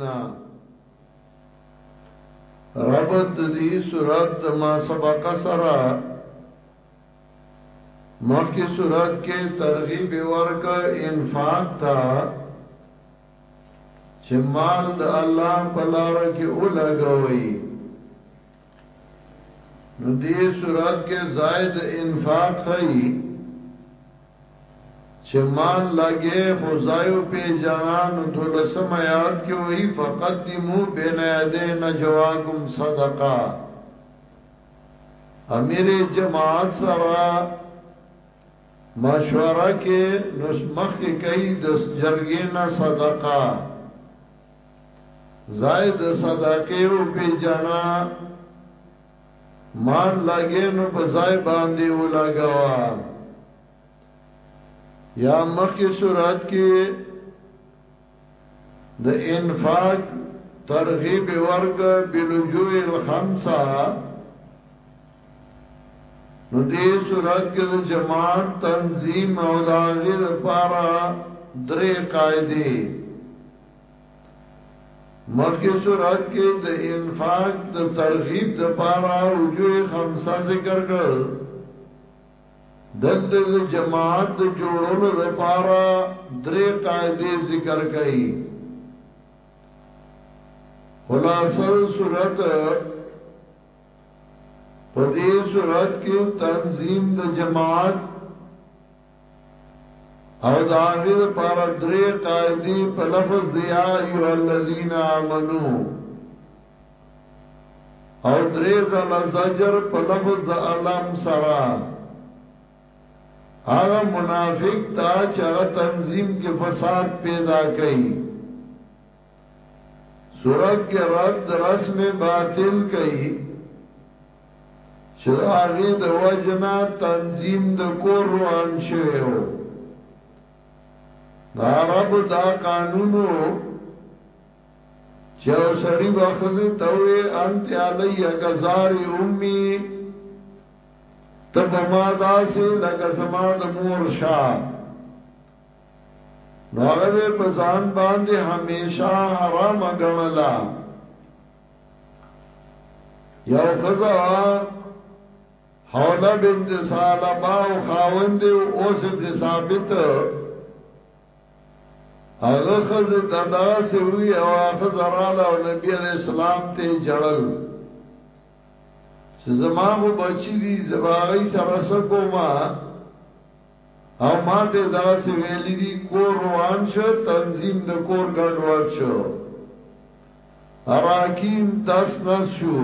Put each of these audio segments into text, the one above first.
نه ربط د دې صورت د ما سبق سره مخکې صورت کې ترغیب ورک انفاق تا چې مال د الله په لار کې اولګوي نو دې صورت کې زائد انفاق خي چې مال لګې خو زایو په جنان دولسم آیات کې وایي فقدمو بین یدی نجواکم صدقه امیر جماعت سره مشوره کې نسمخ کې کوي د جرګې نه صدقه ځای د صدقې او پیجنا مال لګې نو په ځای باندې ولګوا یا مخکې صورت کې د انفاق ترغیب ورک بلجوء الخمسه نو دې صورت کې د جماعت تنظیم او داغه لپاره درې قاعده مخکې سورت کې د انفاق د ترغیب د پاره وجوه خمسه ذکر کړل دلته د جماعت د جوړولو د پاره درې قاعده ذکر کړي خلاصه سورت په دې سورت کې تنظیم د جماعت او د هغې لپاره درې قاعدې په لفظ دی یا ایها الذین آمنو او درې ځله زجر په لفظ د الم سره هغه منافق تا چې هغه تنظیم کې فساد پیدا کړي صورت کې رد رسم باطل کړي چې د هغې د وجې نه تنظیم د کور روان شوی و. د عربو دا قانون و چې یو سړي به ښځې ته وې انت علی که زار امي ته به ما داسې لکه زما د مور شه نو هغه به په ځان باندې همیشه حرامه ګڼله یو خزا حوله بنت سالبا او خاوند او اوس ابن ثابت هغه خزه ددا سی وی او خزراله او نبی علی السلام ته جړل چې زما خو بچی دي زباغی سره سکو ما او ما ته دا سی ویلی دی کور روان شو تنظیم د کور ګډوډ شو حراکین تاس نس شو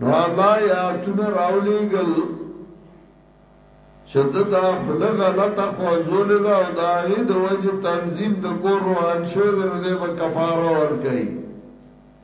نو الله یا تون راولی گل چه ده دا خل غلط خوزول دا او دا غی دو وجه تنظیم د کور روان شو ده نو ده با کفاره ورکی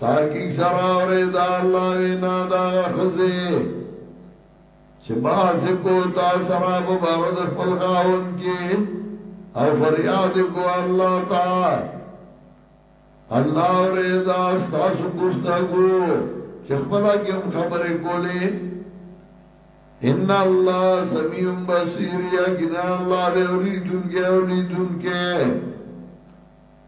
تحقیق سره اورې دا الله وینا دا غخزه چې با سکو تا سره په بار د خپل خاون کې او فریاد کو الله تا الله اورې دا تاسو ګفتگو چې خپل کې هم خبرې کولې ان الله سميع بصير يا جنا الله دې اوري دونکو اوري دونکو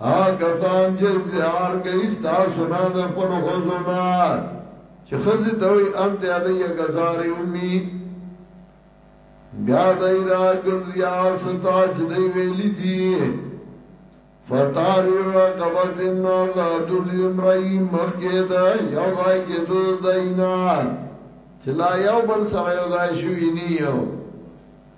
هغه کسان چې زهار کوي ستاسو نه د خپل خوځو نه چې خزي ته وي انت علی غزار امي بیا دای را ګرځي آستا چې دی ویلي دي فتاری و قبط نازاد الامرائی مخی دا یو ځای کې دو دینا چې لا یو بل سره یو ځای شوی نیو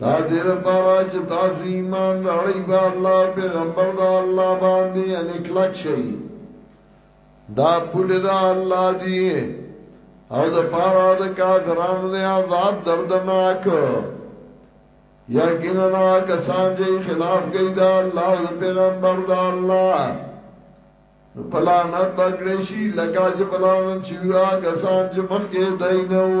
دا دې لپاره چې تاسو ایمان راړی په الله پیغمبر دا الله باندې ان کلک شي دا پول دا الله دی او د پاره د کافرانو د عذاب دردناک یقینا کسان چې خلاف کوي دا الله او پیغمبر دا الله نو پلانت بگڑی شي لکه چې پلانت شي کسان چې مخکې دای نه و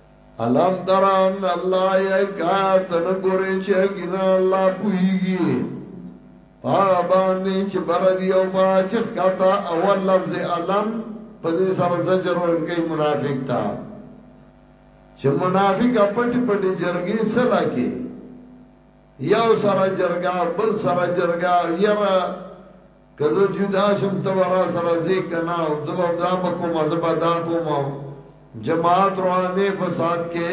الم تران الله یې کا تن ګورې چې ګنا الله پويږي هغه باندې چې بر دی او با چې کاته اول لفظ الم په دې سره زجر ورکې منافق تا چې منافق پټ پټ جرګې سلا کې یو سره جرګا بل سره جرګا یره که زه جدا شم ته به راسره ځې که نه او زه به دا به کوم زه به دا کوم جماعت روانې فساد کې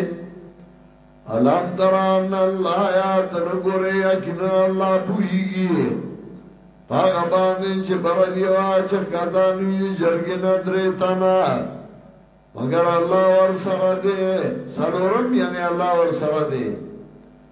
الم تران الله یاد نه ګورې یقینا الله پوهیږي هغه باندې چې بر دی وا چې کدا نوې جرګې نه درې تنا مگر الله ور سره دې سلورم یعنی الله ور سره دې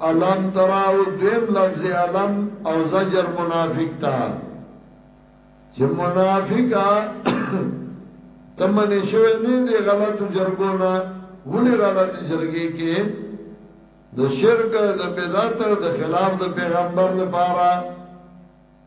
الم تراو دویم لفظ الم او زجر منافق تا چه منافقا تمنی شوی نه دی غلط جرګونا ولی غلط جرګی کې د شرک د بدعت د خلاف د پیغمبر لپاره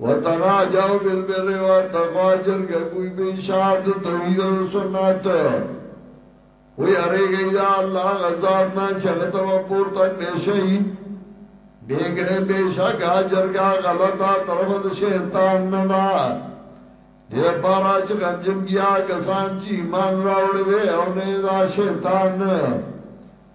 وتناجاو بالبر والتقوا جرګه کوي په اشاعت توحید او سنت و یریږي دا الله غزاد نه چغته و پورته کړی شي بیگنه بیشک جرګه غلطه طرف د شیطان نه ده دې پارا چې غمجن کیا کسان چې ایمان راوړل او نه دا شیطان نه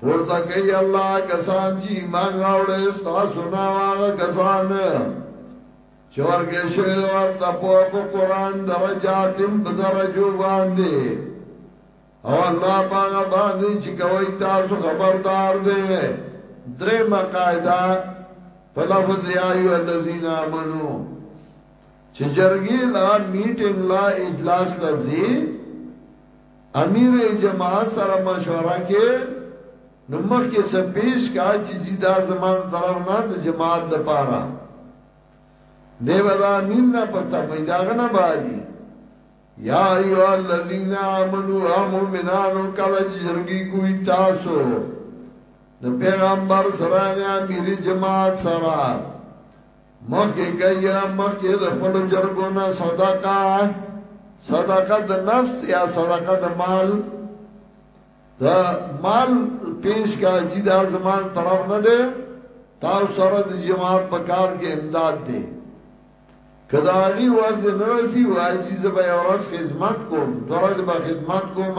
پورته کوي الله کسان چې ایمان راوړې تاسو نه واغه کسان چې ورګه شوی دا ورته په قرآن درجاتم په درجو باندې او الله پاک باندې چې کوي تاسو خبردار دي درې مقاعده په لفظ یا ایو الذین آمنو چې جرګی لا میټینګ لا اجلاس لذي امیر جماعت سره مشوره کې نو مخ کې څه پیش کا چې جی دا زمانه طرف نه د جماعت د پاره دی ودا امیر نه پتا پیدا غنه باجی یا ایو الذین آمنو امومنانو کله جرګی کوی تاسو د پیغمبر سره نه امیر جماعت سره مخکې کيا مخکې د خپل جرګو نه صدقه صدقه د نفس یا صدقه د مال د مال پیش کا چې د ازمان طرف نه ده تاسو سره د جماعت په کار کې امداد ده کدا غي واز نه رسی وای چې زبې اورس خدمت کوم درځ به خدمت کوم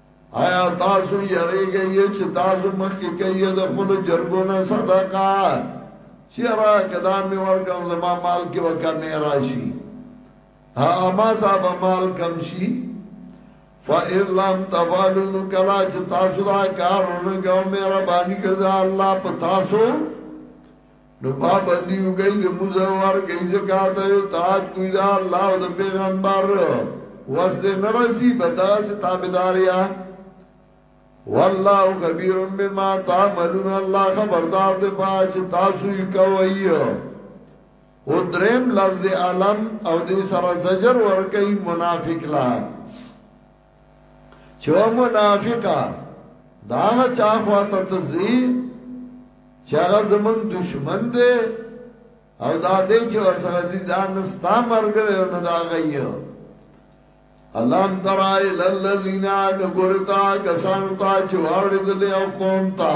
آیا تاسو یری گئی چې تاسو مخ کې کوي د خپل جرګو نه صدقه چیرې کدا می ورکم زما مال کې وکمه راشي ها ما صاحب مال کم شي فإِن لَمْ تَفْعَلُوا كَلَا چې تاسو دا کارونه کوئ مهرباني کړئ الله په تاسو نو پابندی وګی د موزه ورګی زکات او اطاعت کوی دا الله او د پیغمبر وس دې نرسی بدا سي تابعداریا والله خبير بما تعملون الله خبردار دې پاج تاسو یې کوي او دریم لفظ علم او دې سره زجر ور کوي منافق لا چې او منافقه دا هغه چا خواته ته ځي چې هغه زمونږ دشمن دی او دا دې چې ورسره ځي دا نه ستا مرګ دی او نه دا غیه اللهم ترای للذین نګورتا کسان تا چې واړې دلې او قوم تا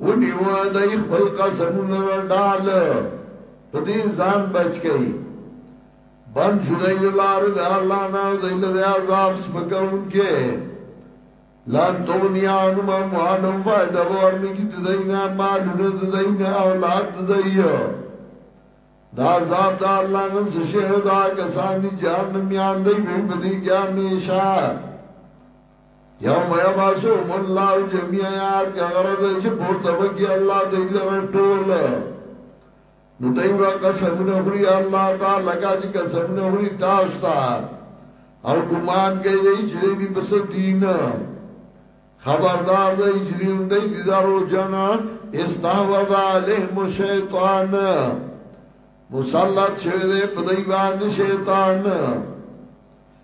ونیوه دای خپل قسمونه را ډال په دې ځان بچ کړي بند شو دای د لارې د الله نه او دای له عذاب سپکون کې لان تغنیا عنهم اموالهم فائدہ ورنګي د دینا مالونه د دینا اولاد د دیو دا عذاب دا الله نه سشه دا کسانی جهنم یان دی به په دې کې همیشه یوم یبعثهم الله جميعا یاد کا غرض چې پورته بکی الله دې لره ټول نو دای وا قسمونه خوري الله تعالی لکه چې قسمونه خوري تاسو ته او ګمان کوي دی چې دی پس دین خبردار دی چې دی دی دی دارو جنا استحوذ عليهم الشیطان مسلط شوی دی په دی باندې شیطان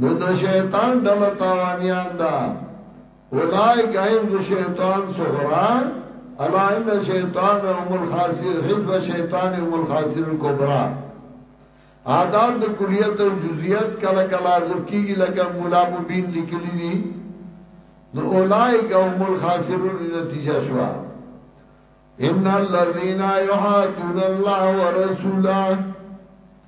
نو د شیطان ډله تاوانیان ده اولئک حزب الشیطان صغرا الا ان الشیطان هم الخاسر حزب الشیطان هم الخاسر الكبرى اعداد د کلیت او جزئیات کله کله حذف کیږي لکه مولا مبین لیکلی دي نو اولائک هم الخاسرون نتیجه شوا ان الذين يحادون الله ورسوله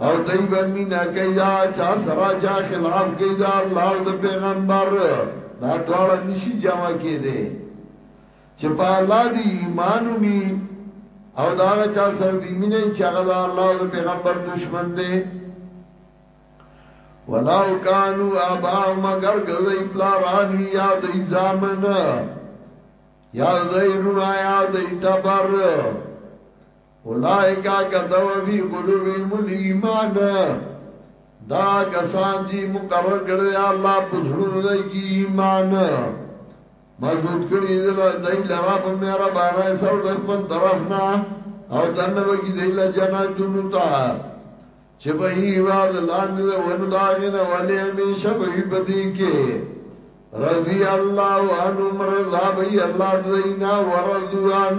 او دوی به مینه کوي دا چا سره چا خلاف کوي دا الله او د پیغمبر دا دواړه نشي جمع کېده چې په الله دی ایمان ومي او دا چا سره دی مینه چې هغه د الله او د پیغمبر دشمن دی ولو کانو ابا مگر کدی پلاران وی یا دی زامن یا دی رونایا دی تبر اولائک کتب فی قلوبهم الايمان دا کسان چې مقرر کړی الله په زړونو دای کی ایمان مضبوط کړی دلا دای لرا په میرا باندې سره د خپل طرف نه او دنه وګی دای لا جناتونو ته چې به یې واز لاندې ونه داغنه ولې همیشه به بدی کې رضی الله عنهم رضا بی الله دینا ورضوان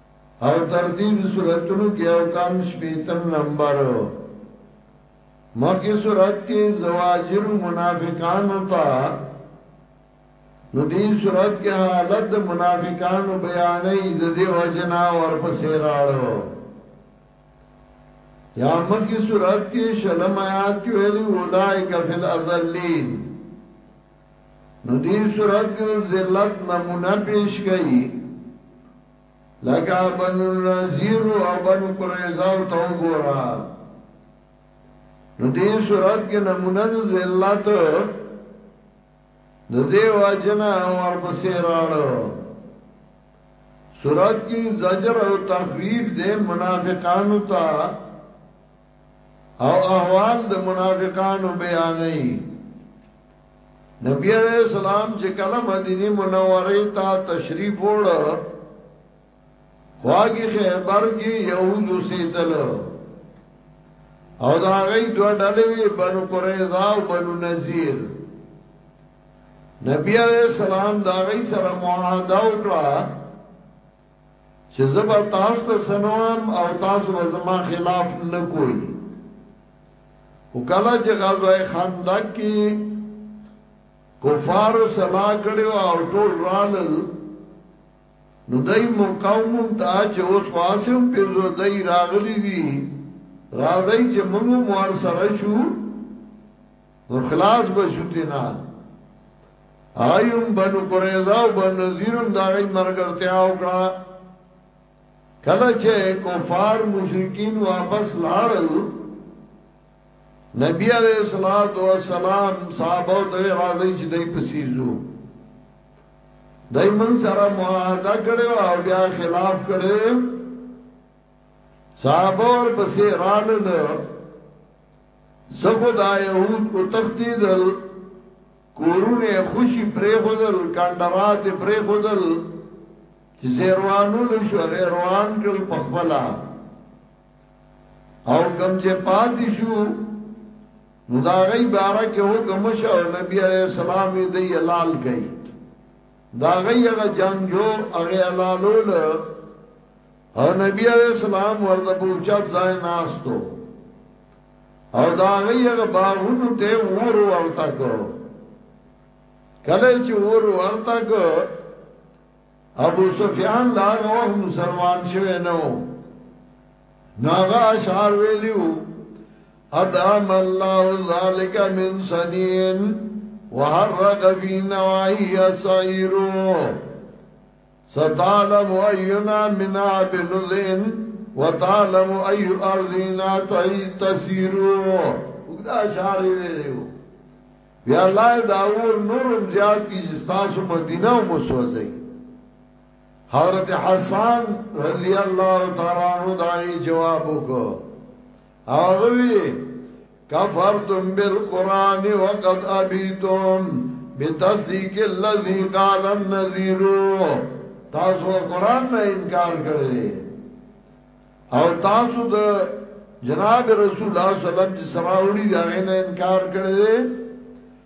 او ترتیب سورتونو کې او کم شپیتم نمبر مخی سورت کې زواجر منافقانو تا نو دی سورت کې حالت د منافقانو بیانې د دې وجنا ورپسې راړو یا مخی سورت کې شلم آیات کې ویلي اولائک فی الاذلین نو دې صورت کې د ذلت نمونه پیش کړي لکه بنو نذیر او بنو قریظه او تو ګورا نو دې صورت کې نمونه د ذلت د دې واجنا اور پسې راړو صورت کې زجر او تخویف دې منافقانو ته او احوال د منافقانو بیانې نبی علیہ السلام چې کله مدینه منوره ته تشریف وړ واګي خیبر کې يهود سیدل او دا غي دوه ډلې وي بنو قریظه او بنو نذیر نبی علیہ السلام دا غي سره معاهده وکړه چې زه به تاسو ته سنوام او تاسو به زما خلاف نه کوی او کله چې غزوه خندق کې کفار سلا کړو او ټول رالل نو دای مقاوم ته چې اوس واسم په زو دای راغلی دي راځي چې موږ مور سره شو نو خلاص بشو تینا آئیم بنو قریضا و بنو نذیرم دا غی مرگرتیا اکڑا کله چې کفار مشرکین واپس لاړل نبی علیہ الصلات والسلام صحابه ته راځي چې دای په سیزو دای من سره معاهده کړو او بیا خلاف کړو صحابه ور پسې رالل ځکه دا یهود وتښتېدل، کورونه یې خوشي پرېښودل، کنډرات یې پرېښودل، چې زه یې روانولو شو هغه یې روان کړل په خپله او کم چې پاتې شو نو دا غي باره کې حکم شو او نبی عليه السلام یې دی حلال کړي دا غي هغه جنگ جو هغه حلالول او نبی علیہ السلام ورته په چت ځای ناستو او دا غیغه باغونو ته ور ورته کو کله چې ور ورته کو ابو سفیان دا غو مسلمان شوه نو ناغا اشعار ویلیو ادام الله ذالک من سنین وحرق فی نوائی سعیرو ستعلم اینا منا بنذین وتعلم ای ارضینا تسیرو وګدا اشاره ویلو یا الله دا اور نورم زیات کی تاسو مدینه او مسوځي حضرت حسن رضی الله تعالی عنہ دای جواب وکړ اغوی کفرتم بالقران وقد ابیتم بتصدیق الذی قال النذیر تاسو قران نه انکار کړی او تاسو د جناب رسول الله صلی الله علیه وسلم چې سراوړي دا غنه انکار کړی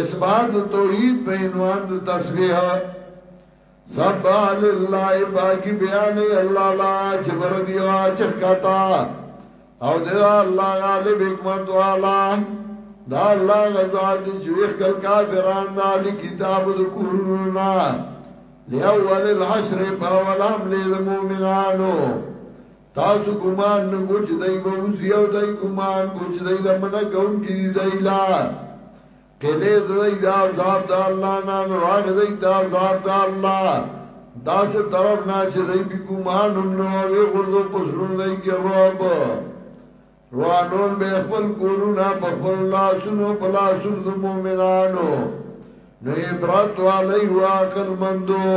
اثبات توحید په عنوان د تسبیح سبح لله پاکی بیان الله لا چې بر دی او چې کتا او د الله غالب حکمت والا دا الله غزا دې چې خپل کافران دا کتاب د کورنا لأول الحشر باول حمل المؤمنانو تاسو ګمان نه کو چې دای به وزي او دای ګمان کو چې دای لمنه کون کې دی دای لا کله دای دا عذاب د الله نه راغ دی دا عذاب د الله دا سه طرف نه چې دای به ګمان هم نو وي غرضو پسرون دای کې رعب روانول به خپل کورونه په خپل لاسونو په لاسونو د مؤمنانو نه عبرت علی واقل مندو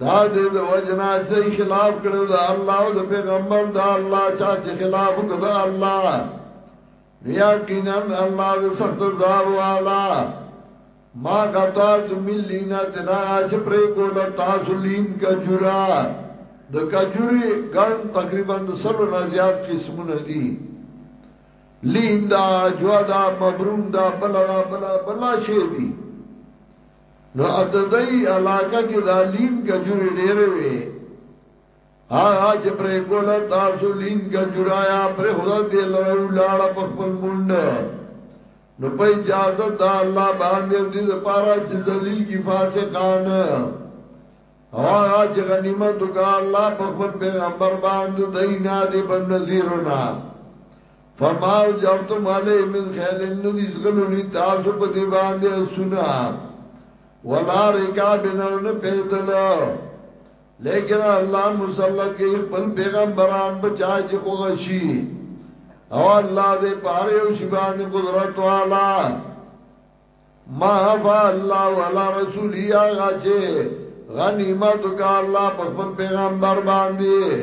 دا دې د وجنا چې خلاف کړو د الله او د پیغمبر د الله چا چې خلاف وکړ د الله یقینا الله د سخت عذاب والا ما غتا د ملینا تنا چې پرې کول تاسو لین کجورا د کجوري ګڼ تقریبا د سلو نه زیات قسمونه دي لین دا جودا مبروم دا بلا بلا بلا شی دي نو اتدای علاقه کې دا لین کجوري ډېرې وي هغه چې پرې کوله تاسو لین کجورایا پر خدا دې لړو لاړه په خپل مونډ نو په اجازه د الله باندې دې لپاره چې ذلیل کی فاسقان او هغه چې غنیمت وکړه الله په خپل پیغمبر باندې دینه دې بن نذیرنا فما اوجفتم علی من خیل ندی زغلو لی تاسو په دی باندې سنا ولا رکاب نو نه پیدل لیکن الله مسلط کې خپل پیغمبران بچا چې خوغشي او الله دې پاره او شی باندې قدرت والا ما فا الله ولا رسول یا غچه غنیمت کا الله په خپل پیغمبر باندې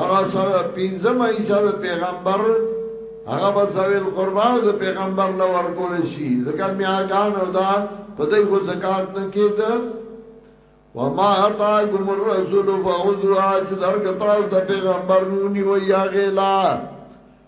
هغه سره پنځمه حصہ د پیغمبر هغه به زویل قربان د پیغمبر لور کول شي ځکه میاګان او دا په دې خو زکات نه کېد وما اتاكم الرسول فخذوا اجدر کتاو د پیغمبر نونی و یا غلا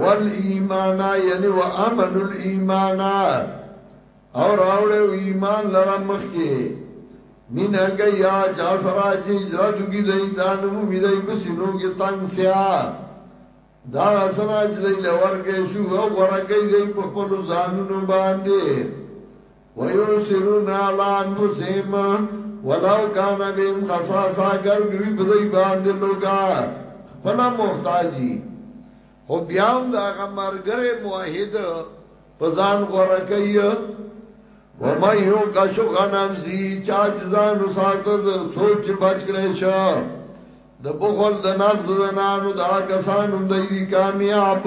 والایمان یعنی وامن الایمان او راوړو ایمان لره مخکې مين هغه یا چا سره چې هجرت کی دی دا نو مې دی په سینو کې تنگ سیا دا سره چې دی لور کې شو او ورګې دی په خپل ځانونو باندې ويوسرون على انفسهم ولو كان بهم خصاصا گر دوی په دې باندې لوګا خپل محتاجي خو بیا هم دا غمرګره موحد په ځان غوړه کوي و ما یو کا شو غنم زی چا ځان ساته سوچ بچ کړي شه د بخل د نفس زنانو دا کسانو د دې کامیاب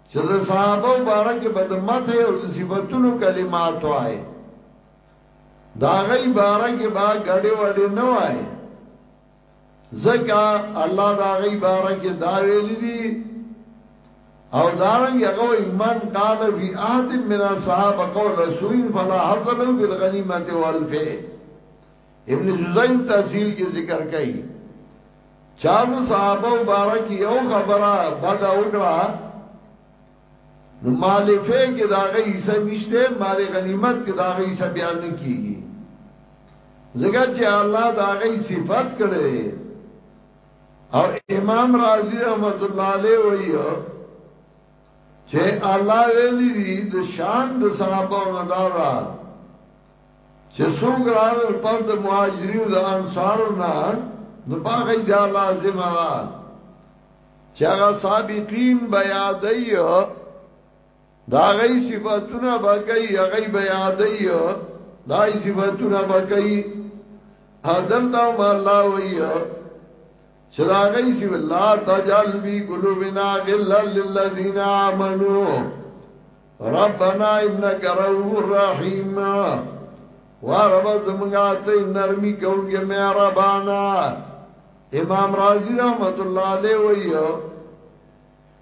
چې د صحابه باره کې به د مدح او د صفاتونو کلمات وای دا غي باره کې با غړې وړې نه وای زکا الله دا غي باره کې دا ویل دي او دارنګ هغه ایمان قال فی احد من اصحاب قول سوین فلا حظ له بالغنیمه والفئ ابن جزیم تحصیل کی ذکر کئی چاند صحابہ مبارک یو خبره بد وکړه نو مالفه کې داغه حصہ نشته مال غنیمت کې داغه حصہ بیان نه کیږي زګر چې الله داغه صفات کړي او امام رازی رحمت الله علیه وایي چې الله ویلي د شان د صحابه نه دادا چه څوک راغلل پس د مهاجرینو د انصارو نه نو په هغه یې دا لازمه ده چه هغه سابقین به یادی دا غی صفتونه به کوي هغه به یادی دا صفتونه به کوي حضرت هم الله وی چې دا غي سی الله تجل بی قلوبنا غلا للذین آمنو ربنا انک رؤوف رحیم وا رب زمونږه ته نرمي کوونکې مهربانا امام رازی رحمت الله علیه ویو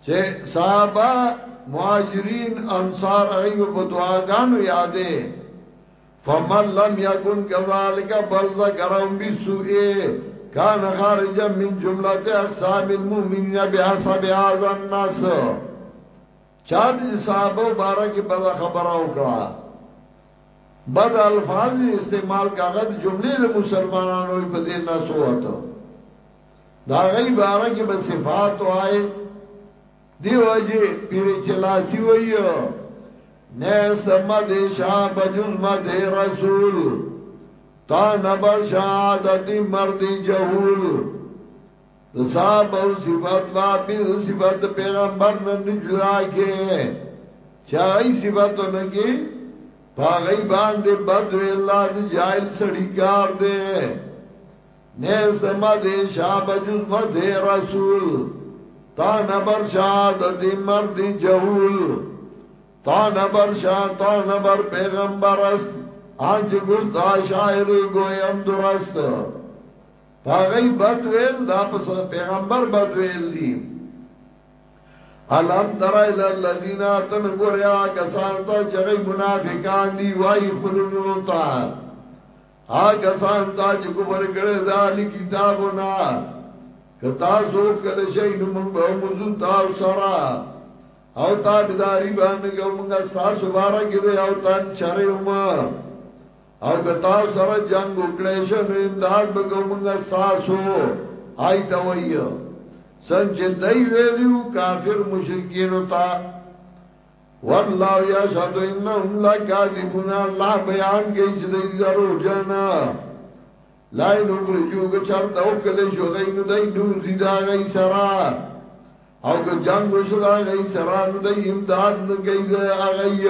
چې صحابه مهاجرین انصار ایو په دعاګانو یادې فمن لم یکن کذالک بل ذکرهم بسوء کان خارجا من جملت اقسام المؤمنین بحسب هذا النص چا د صحابو باره کې بده خبره وکړه بد الفاظ استعمال کاغه د جملې د مسلمانانو په دې نه سوته دا غي باره کې به صفات وای دی وجه پیر چلاسی وایو نیست مد شاہ بجز مد رسول تا نبر شاہ عادتی مرد جہول د صاحب او صفات با بی د صفات د پیغمبر نه نجلا کې چا ای صفات نه کې پاغی باندې بد وی الله د جاهل سړی کار دی نه سما دې شاب جز مد رسول تا نبر شاد دې مرد جهول تا نبر شاد تا نبر پیغمبر است آج گفت آشائر گویم درست پاغی بد ویل دا پس پیغمبر بد ویل دی الان ترائی للذین آتن گوریا کسان تا چغی منافقان دی وائی خلونو تا آگا سان تا چه کفر کرده دا علی کتابو نا که تا زوک کرده شئی نو منگ با مزو تا و سرا او تا بداری بانگو منگا ستا سبارا کرده او تان چره اما او که تاسو سره جنگ وکړی شو نو امداد به کومنګا تاسو آی تا وای څنګه چې دای ویلو کافر مشرکین تا والله یشهد انهم لکاذبون الله بیان کوي چې دای درو جنا لای نو ګرځو که چرته او کله شو غي نو دای نو زیدا غي سرا او که جنگ وشو دا غي سرا نو دای امداد نه کوي دا غي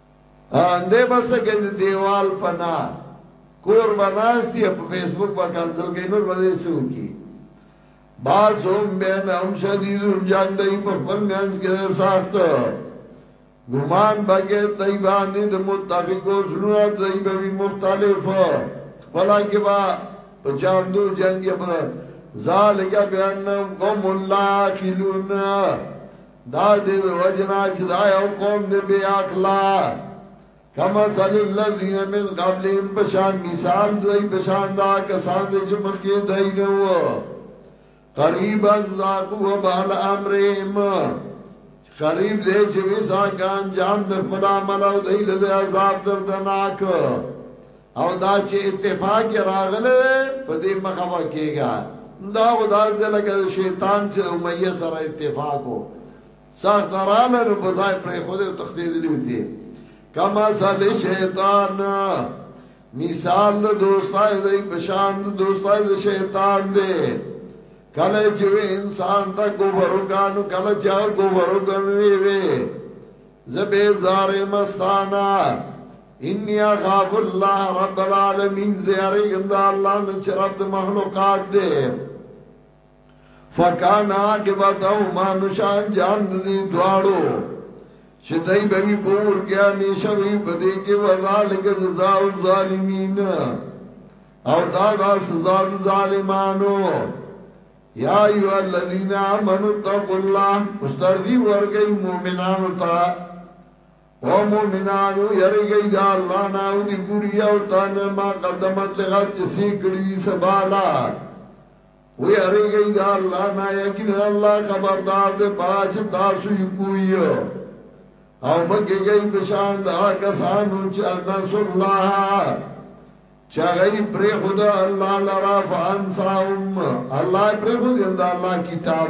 اندې بس کې د دیوال پنا کور بناستی په فیسبوک باندې کنسل کین نور باندې سو کی بار سوم بین هم شدید جنگ دی په خپل مینس کې سخت ګمان بګه دای باندې د متفقو زړه دای به مختلف خپل کې با په چاندو جنگ په ذالک بیان قوم الله کلون دا دې وجنا چې دا یو قوم دې بے عقلا کما صل الذین من قبلهم بشان مثال دوی بشان دا کسان دې چې مخکې دای نه و قریبا ذاقوا بال امرهم قریب دې چې وسا کان جام د خپل عمل او دې له عذاب دردناک او دا چې اتفاق یې راغلی دی په دې مه خفه کېږه، دا خو داسې دی لکه د شیطان چې د امیه سره اتفاق و، سخته راغله نو په ځای پرېښودی او تښتېدلی دی. کمثل شیطان مثال د دوستای د په شان د دوستای د شیطان دی کله چې انسان ته ګوبر وکانو کله چې ګوبر وکانو وی وی زبې زارې مستانه انی اخاف الله رب العالمین زیاریګم دا الله نه چې رب د مخلوقات دی فکان عاقبت او ما نشان جان دي دواړو چې دای به وی پور کې همیشه وی بده کې وذالک جزاء الظالمین او دا دا سزا ظالمانو یا ایو الذین آمنوا تقوا الله استرزی ورګی مومنانو ته او مومنانو یریږی د الله نه او دی ګوری او تان ما قدمت لغت چې سی کړی دی سبالا و یریږی د الله نه یقینا الله خبردار دی پاج تاسو یو کوی او مګی گئی پشان دا کسانو چې انس الله چا غی پر خدا الله لرا فانساهم الله پر خود اند الله کتاب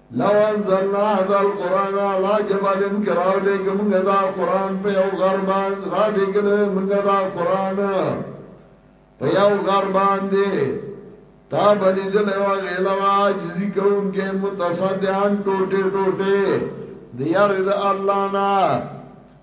لو انزلنا هذا القرآن على جبل کراو لګ موږ دا قرآن په یو غر باندې را لګل موږ دا قرآن په یو غر باندې تا بلی دل او غیلوا عجزی کون کې متصدیان ټوټه ټوټه دیار د الله نه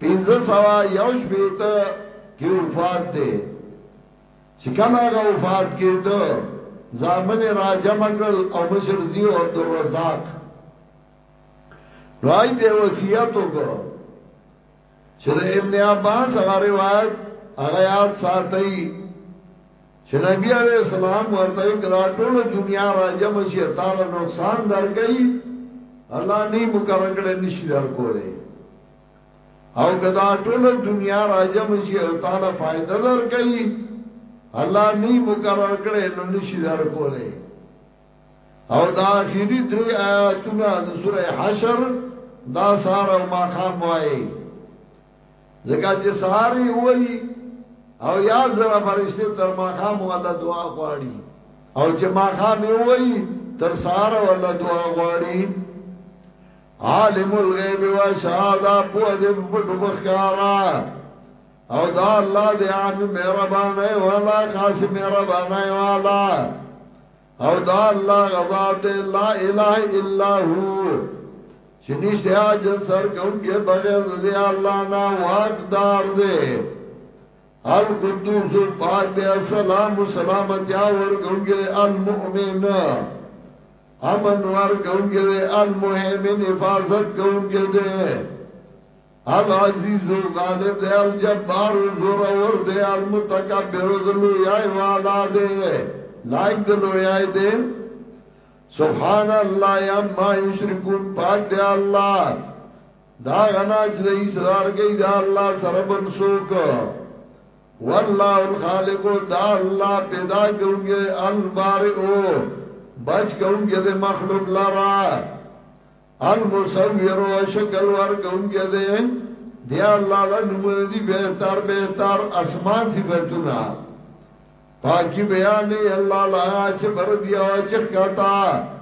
پینځه سوا یو شپېته کې وفات دی چې کله هغه وفات کېده زامن یې را جمع کړل او مشر زیو عبدالرزاق نو هغه ته وصیت وکړ چې د ابن عباس هغه روایت هغه یاد ساتي چې نبی عليه السلام ورته کړه ټول دنیا را جمع شي تعالی نقصان درکې الله نه مقرر کړي نشي درکولې او کدا ټول دنیا راجم شي او تعالی فائدہ درکړي الله نه مقرر کړي نو نشي درکولې او دا اخیری درې آیاتونه د سوره حشر دا سار او ماقام وایي ځکه چې ساری وایي او یا زره فرشته تر ماقام ولا دعا غواړي او چې ماقام وایي تر سار ولا دعا غواړي عالم الغیب و شهاده په دې پټو بخارا او دا الله دې عام مهربان اے والا خاص مهربان اے والا او دا الله غزا دې لا اله الا هو چې نشته اجن سر کوم کې بغیر دې الله نا واقدار دې القدوس پاک دې السلام سلامتی اور کوم کې المؤمن امن ورکونکې دې المهمن حفاظت کونکې دې العزیز غالب دې الجبار زور ور دې المتکبر ذلو یای والا دې لایک ذلو یای دې سبحان الله یا ما یشرکون پاک دې الله دا غنا چې دې سره ورګي دا الله سره بل سوک والله الخالق دا الله پیدا کونکي البارئ بچ کونکي د مخلوق لرا المصور شکل ور کونکي دي دی الله له نمونه دي بهتر بهتر اسما صفاتونه پاکي بیان الله لا چې بر دی او چې کاتا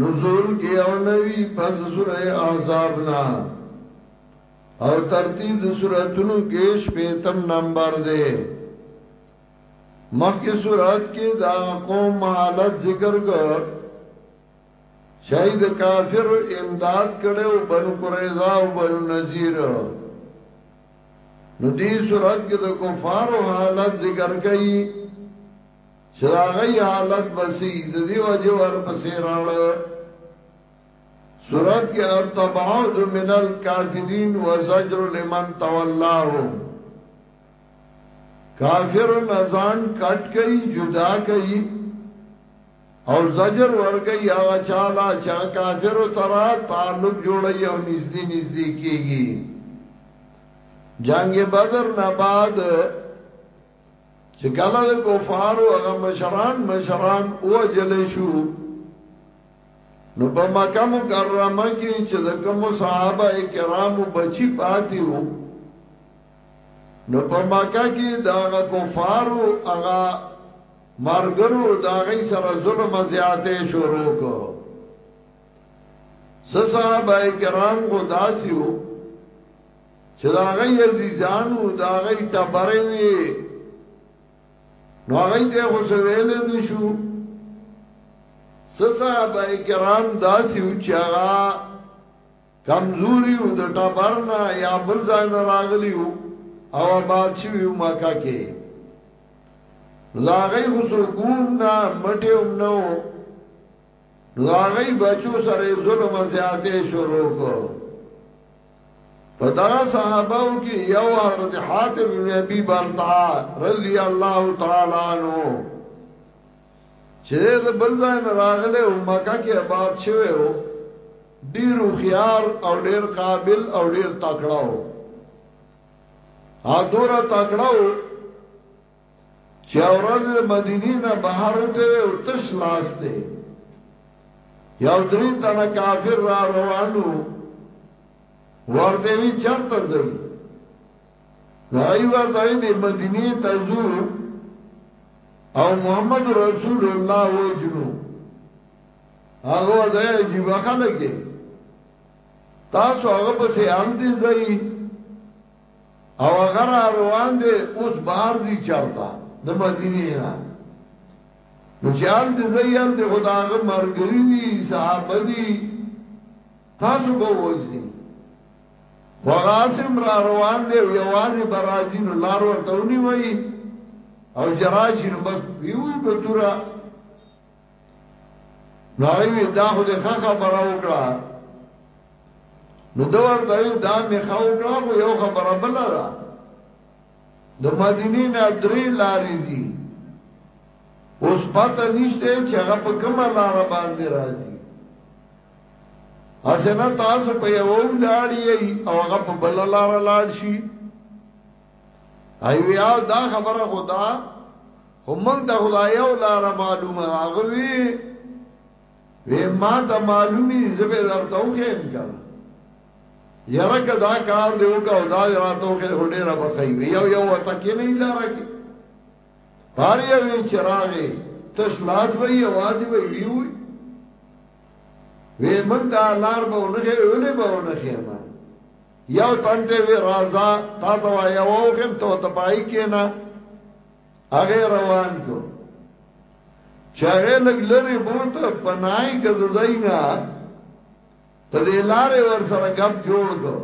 نزول کې او نه وي پس سوره احزاب نه او ترتیب د سوراتونو کې شپږم نمبر دی مخکې صورت کې دا قوم حالت ذکر کړ چای د کافر امداد کړي او بنو قریظه او بنو نذیر نو دې صورت کې د کفارو حالت ذکر کړي چې دا غي حالت بسی د دې وجه ور پسې راړ سورت کې ارتبعوذ من الکافرین وزجر لمن تولاه کافر نزان کټ کئ جدا کئ او زجر ورګي هغه چاله چې کافر ترا تعلق جوړي او نږدې نږدې کیږي جنگ بدر نه بعد چې کله د کفارو هغه مشران مشران او جل شو نو په مکه مکرمه کې چې د کوم صحابه کرامو بچی پاتې وو نو په مکه کې دا کفارو هغه مرګرو دا غي سره ظلم زیاته شروع کو صحابه کرام کو داسیو چې دا غي عزیزانو دا غي ټبرې وي نو غي ته خو څه ویل نشو صحابه کرام داسې او چې هغه کمزوري او د ټبرنا یا بل ځای نه راغلی او آباد شوی مکه کې لاغی خو سو ګوم نه مټي هم نو لاغی بچو سره ظلم زیاته شروع کو په دغه صحابه کې یو حضرت حاتب بن ابي بلتع رضی الله تعالی عنہ چې د بل ځای نه راغله او مکه کې آباد شوی و ډیر خيار او ډیر قابل او ډیر تکړه و ا دوره تکړه و چې اورز مدینی نه بهر وته او تش لاس ته یو درې تنه کافر را روانو ورته وی چرته ځي راي ورته دی مدینه ته ځو او محمد رسول الله وجنو هغه د عجیب خلګي تاسو هغه په سي ام دي ځي او هغه را روان دی اوس بهر ځي چرته د مدینې نه نو چې هلته ځي هلته خو د هغه ملګري دي صحابه دي تاسو به ووځي خو هغه اسم را روان دی یوازې به راځي نو لار ورته ونیوي او چې راشي نو بس ویوي به توره نو وی دا خو دې ښه خبره وکړه نو دا ورته وی دا مې ښه وکړه خو یو خبره بل ده د مدینې نه درې لارې دي اوس پته نشته چې هغه په کومه لار باندې راځي اسنه تاسو په یو لارې او هغه په بل لار لاړ شي ایوی او دا خبره خدا هم موږ ته خدای او لار معلومه هغه وی وی ما ته معلومی زبې درته وکم کړه یاره که دا کار دی او که دا راته وکړ هډې را بخای وی یو یو تکې نه لاره کې پاره یو چراغې تش لاس وی आवाज وی وی وی وی موږ ته لار به ونخې ولې به ونخې ما یو تن ته وی رازا تا ته وای او غم ته ته پای کینا هغه روان کو چاغه لګ لری بوت پنای کز زینا په دې لارې ور سره غب جوړ کو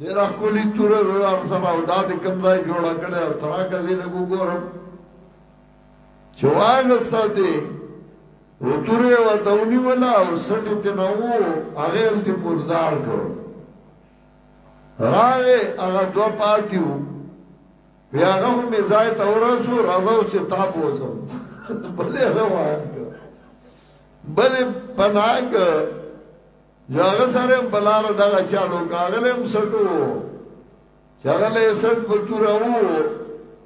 ډیر خولي تور زار سره او داد کم ځای جوړ کړي او ترا کزي لګو ګورم چې واغسته دې او تورې و تونی ولا او سټې ته نو هغه دې مردار کړ راغه هغه دو پاتیو بیا هغه مې ځای ته ورسو راځو چې تا بوزم بلې روان کړ بلې پناه کړ یو هغه سره بلاره دغه چالو کاغلم سټو چغلې سټ په تورا وو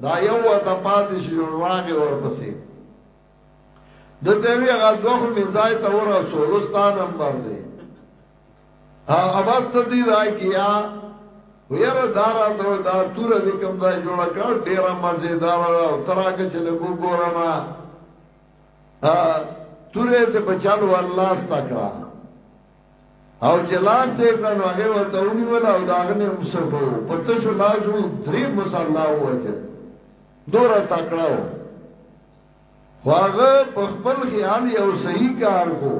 دا یو ته پاتې شي نو واغې ورپسې د دې وی هغه دوه میزای ته ور سولستان نمبر دی ا ابات دې راي کیا ویر دارا ته دا تور دې کوم ځای جوړ کړ ډیره مزیدار او تراکه چې لګو ګورم ا تورې ته بچالو الله ستا کړه او چې لاس دې کړن هغه ورته ونیول او داغه نه مسټو په تشو لاسو درې مصلا وجل دوره تکړاو واغه په خپل خیال یو صحیح کار کو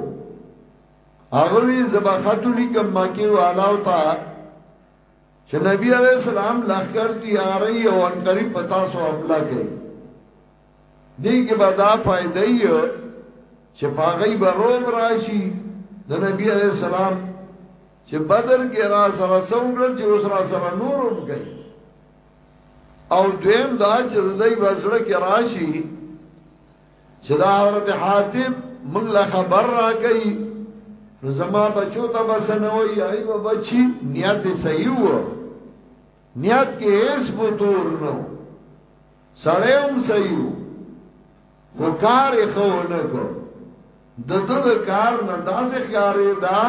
هغه وی زبا خط لیکم مکی والاو تا چې نبی علیہ السلام لخر تیاری او انکری پتا سو حمله کوي دې کې به دا فائدې یو چې پاغي به روب راشي د نبی عليه السلام چې بدر کې را سره سوګل چې اوس را سره نورم گئی او دویم دا چې دای بسړه کې راشي چې دا حضرت حاتم موږ له خبر را گئی نو زما بچو ته بس نه وای ای و بچی نیت صحیح و نیت کې هیڅ بطور نو سړی هم صحیح وو خو کار یې خو نه کو د د کار نه داسې ښکارې دا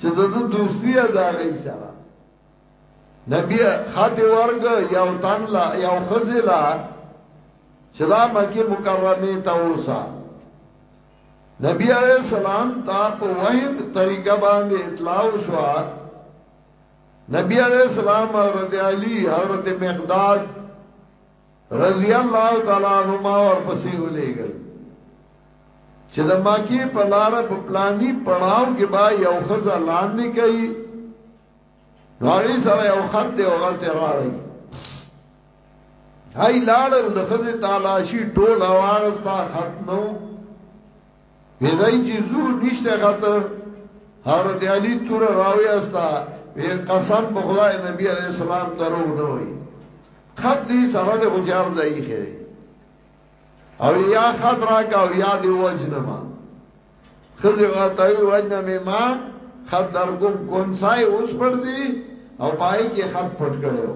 چې د د دوستی دا غي سره نبی خط ورګ یو تن لا یو خزلا چې دا مکه مکرمه ته وسه نبی علیہ السلام تا په وحی طریقه باندې اطلاع شو نبی علیہ السلام حضرت علی حضرت مقداد رضی الله تعالی عنہما ورپسې ولېګل چې د ماکی په لار په پلاني پړاو کې با یو خزه لاندې کوي هغه سره یو خط دی او غلطه راړي هاي لاړل د خزه تالاشي ټول اواز تا ختمو ویدای چې زور نشته خاطر حضرت علی تور راوی استا وی قسم په خدای نبی علیہ السلام دروغ نه وای خط دې سره د غجار ځای خې او یا خط راکا او یا دی وجنه ما خزی او تای وجنه می ما خط درګم کونسای اوس پر دی او پای کې خط پټ کړو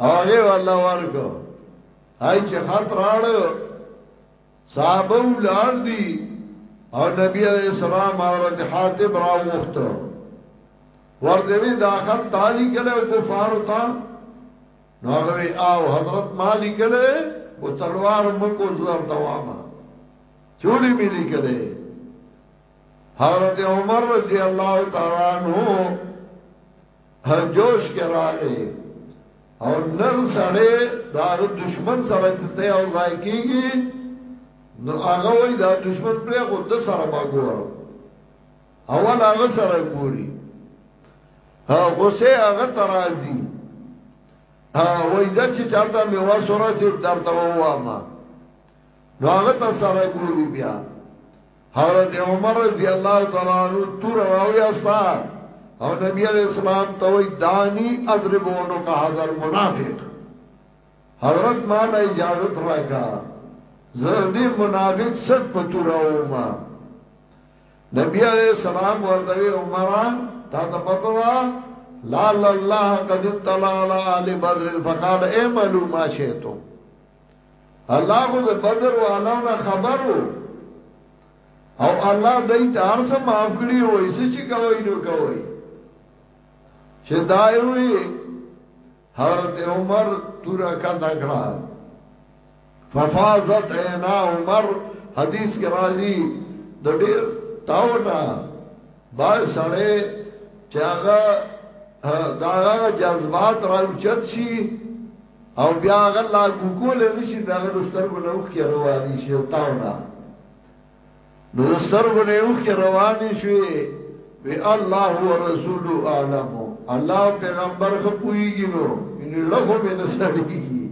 هغه والله ورکو هاي چې خط راړو صحابه ولار دي او نبی علیہ السلام حضرت حاتب را وخت ورته وی دا خط تالی کله او کفار تا نو هغه او حضرت مالی کله او تلوار مکو زر دوامه چولی ملی کله حضرت عمر رضی اللہ تعالی عنہ جوش کې راغې او نر سړې دا دشمن سره چې ته او ځای کېږي نو هغه وای دا دشمن پر خو د سره ما ګورم اول هغه سره ګوري ها غوسه هغه ترازی ها وایزه چې چاته میوا سره چې درته وامه نو هغه ته سره ګوري بیا حضرت عمر رضی الله تعالی عنہ تور راوي استا او نبی علیہ السلام ته وای دانی اضربونو کا حضر منافق حضرت ما له اجازه راکا زه دې منافق سب پتوراو ما نبی علیہ السلام ورته عمره تا ته پته ده لعل الله قد اطلع على اهل بدر فقال اعملوا ما شئتم الله خو د بدر والو نه خبر وو او الله دای ته هر څه معاف کړی وای څه چې کوي نو کوي چې دایوي حضرت عمر تورا کا دکړه ففازت اینا عمر حدیث کې راځي د ډېر تاونا با سړې چې هغه دا جذبات راوچت شي او بیا هغه لا کوکول نه شي دغه د سترګو نه اوخ کې رواني شي او تاونه نو د سترګو نه اوخ کې رواني شي وی الله ورسول عالم الله پیغمبر خو پويږي نو ان له خو به نه سړيږي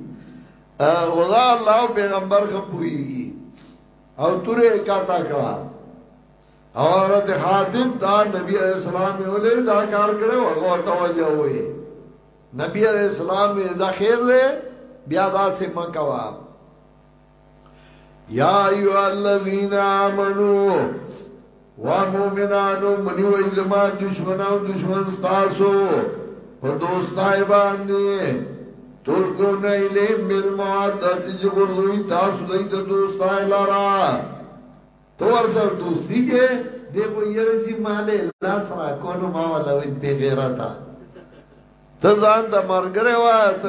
خدا الله پیغمبر خو پويږي او تورې کا تا کړه او حضرت حاتم دا نبی علیہ السلام ولې دا کار کړو هغه توجه وې نبی علیہ السلام وی دا خیر لے بیا دا سے مکوا یا ایو الذین آمنو و مومنانو منی و ازما دشمنانو دشمن ستاسو و دوستای باندی تلکو نیلیم بالمعدد جی غرزوی تاسو دیتا دوستای لارا تو ورسره دوستی کې دی خو یره چې مالې لاس را کولو ما ولا وې بی غیرتا ته ځان د مرګره وات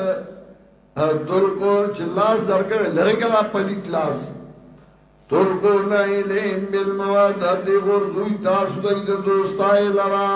دل کو چې لاس درکړ لری کلا پلی کلاس تر کو نه اله بل مواد د غور دوی تاسو د دوستای لرا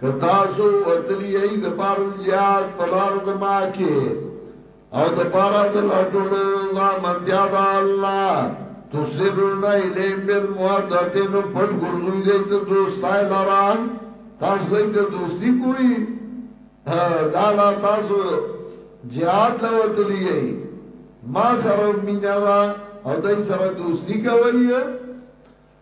که تاسو وتلي يئ د پاره د جهاد په لاره د ما کې او د پاره د لټولو ځامنتیا د الله تسرون الیم بالمودت نو پټ ګرځوي دی د دوستای لرا تاسو دی د دوستی کوی دا لا تاسو جهاد لوتلی یی ما سره مینا دا او دای سره دوستی کوي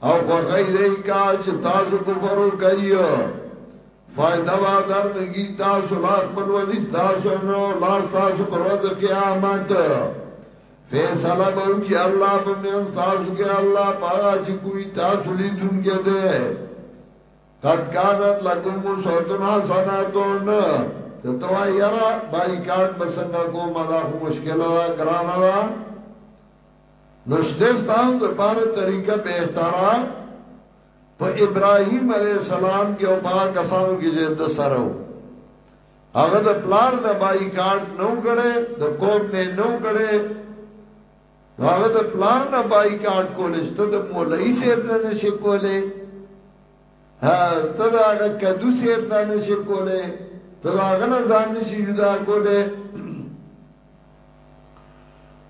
او خوخی دی کا چه تاسو کفرو کئی فائدہ با در نگی تاسو لا خپل ولی تاسو نو لا تاسو پرود قیامت فیصلہ باو کی اللہ پا میان تاسو کے اللہ پاگا چی کوئی تاسو لی دن کے دے قد کانت لکم سوتن حسناتون ته تو یاره بایکاټ بسنګ کومه دا خو مشکله ده ګرانه ده نشته ستاسو د پاره طریقه بهتره په ابراهیم علی السلام کې او په کسانو کې چې د سره هغه د پلار نه بای کارت نو کړي د قوم نه نو کړي هغه د پلار نه بای کارت کولې ست د مولای صاحب نه نشي کولې ته دا هغه کدو سیب نه نشي کوله ته دا هغه نه ځان نشي جدا کوله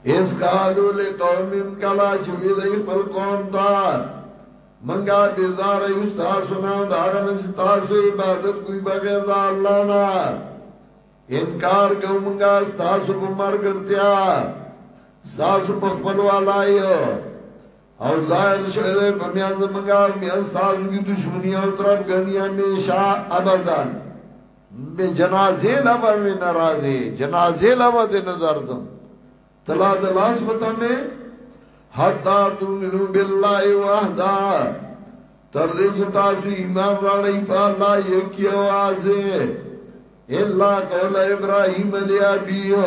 اس قالو له قوم کلا چې وی د خپل قوم ته منګه بیزار یو تاسو نه دا هغه نه تاسو عبادت کوي بغیر د الله نه انکار کومګه تاسو په مرګ ورتیا تاسو په خپل والایو او ظاهر شوه دی په میان زمونږه او میان ستاسو کی دشمنی او طرف غنی همیشه ابدا به جنازې لا به ناراضي جنازې لا به نظر دم تلا دلاس پتا مې حتا تؤمنو بالله وحده تر دې چې تاسو ایمان راړی په الله یکی اوازه الا قول ابراهیم علیه بیو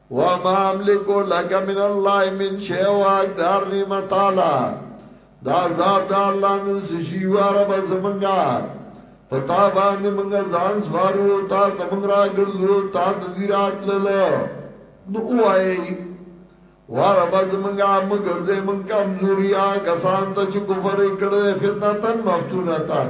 وما املک لك من الله من شيء واقدار نعمت تعالی دا ذات دا الله نن سشي واره به زمنګا پتا باندې موږ ځان سوارو تا ته موږ را ګرځو تا ته دې راتلل نو وای واره به زمنګا موږ ګرځې موږ کمزوریا کسان ته چې کفر کړي فتنه تن مفتونه تن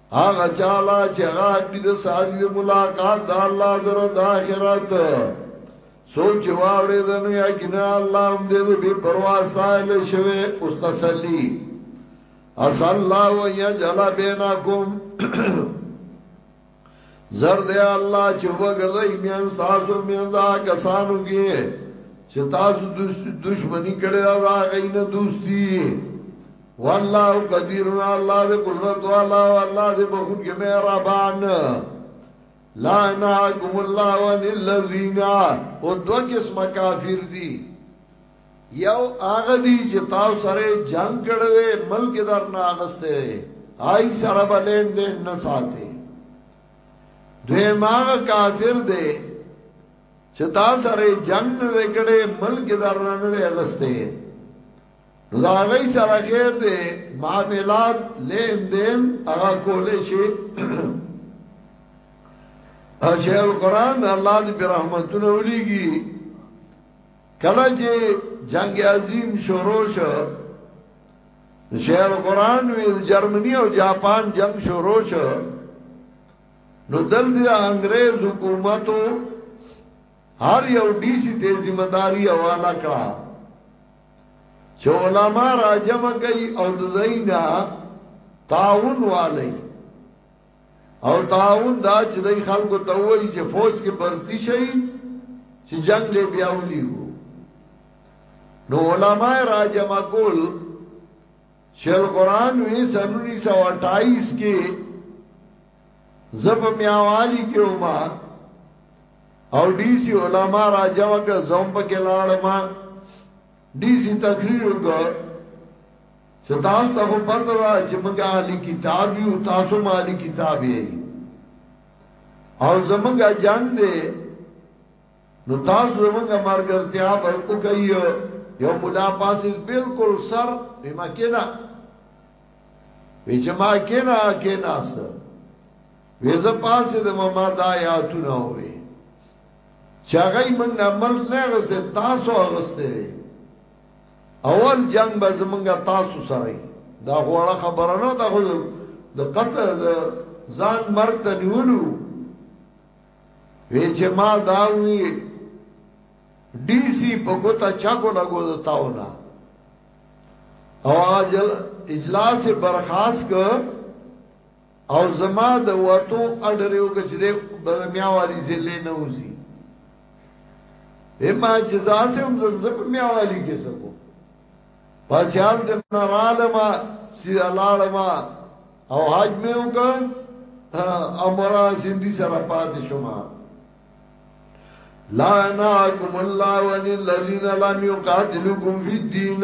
هغه چاله چې هغه عقید سازی د ملاقات د الله در د آخرت سوچ واوړې دنو یا کنا الله هم دې به پروا سایل شوه اوس تسلی اس الله و یجل بینکم زر دې الله چې وګرځي میان تاسو میان دا کسانو کې چې تاسو دښمنی کړې دا غینه دوستی والله قدیر الله دې قدرت والا او الله دې بخونکي مهربان لا انحاکم الله وان الذین او دو قسم کافر دي یو هغه دي چې تاسو سره جنگ کړي ملک در نه اغسته آی سره بلین دې نه ساتي دوی ما کافر دي چې تاسو سره جنگ نه کړي ملک در نه اغسته نو دا غي سره خیر دی معاملات لین دین هغه کولې شي اشه القران الله دې په رحمتونو ولېږي کله چې جنگ عظیم شروع شو شیخ القران وی جرمنی او جاپان جنگ شروع شو نو دلته انګريز حکومتو هر یو ډیسی ته ذمہ داری حواله کړه چې علما را جمع کوي او د زینا تعاون والی او تعاون دا چې د خلکو ته وایي چې فوج کې برتی شي چې جنگ له بیا ولیو نو علما را جمع کول شل قران وی سن 1928 کې زب میاوالی کې ومه او ډي سي علما را جمع کړل زوم په کې لاړم ډي سي تقریر وکړ چې تاسو ته پته ده چې موږ اهلي کتاب یو تاسو مالي کتاب یې او زمونږه جنگ دی نو تاسو زمونږه مرګرتیا به وکړي یو مولا پاسې بالکل سر به ما کېنا وی چې ما کېنا کېناست ویز پاسې د مما دا یاتونه وي چې هغه موږ نه مرګ نه غسته تاسو غسته اول جنگ به زمونږه تاسو سره دا غوړه خبره نه دا خو د قطع د ځان مرګ ته نیولو وی چې ما دا وی ډی سی په ګوتا چا کو لګو د تاونه او اجلاس برخاست ک او زما د وتو اډر یو کچ دې بزمیا والی ضلع نه وزي اما جزا سے هم زنزب میا والی کې سکو پچال د نارالما سی لاړما او حج مې وک امرا سندي سره پات شما لا ناکم الله وللذین لم یقاتلکم فی الدین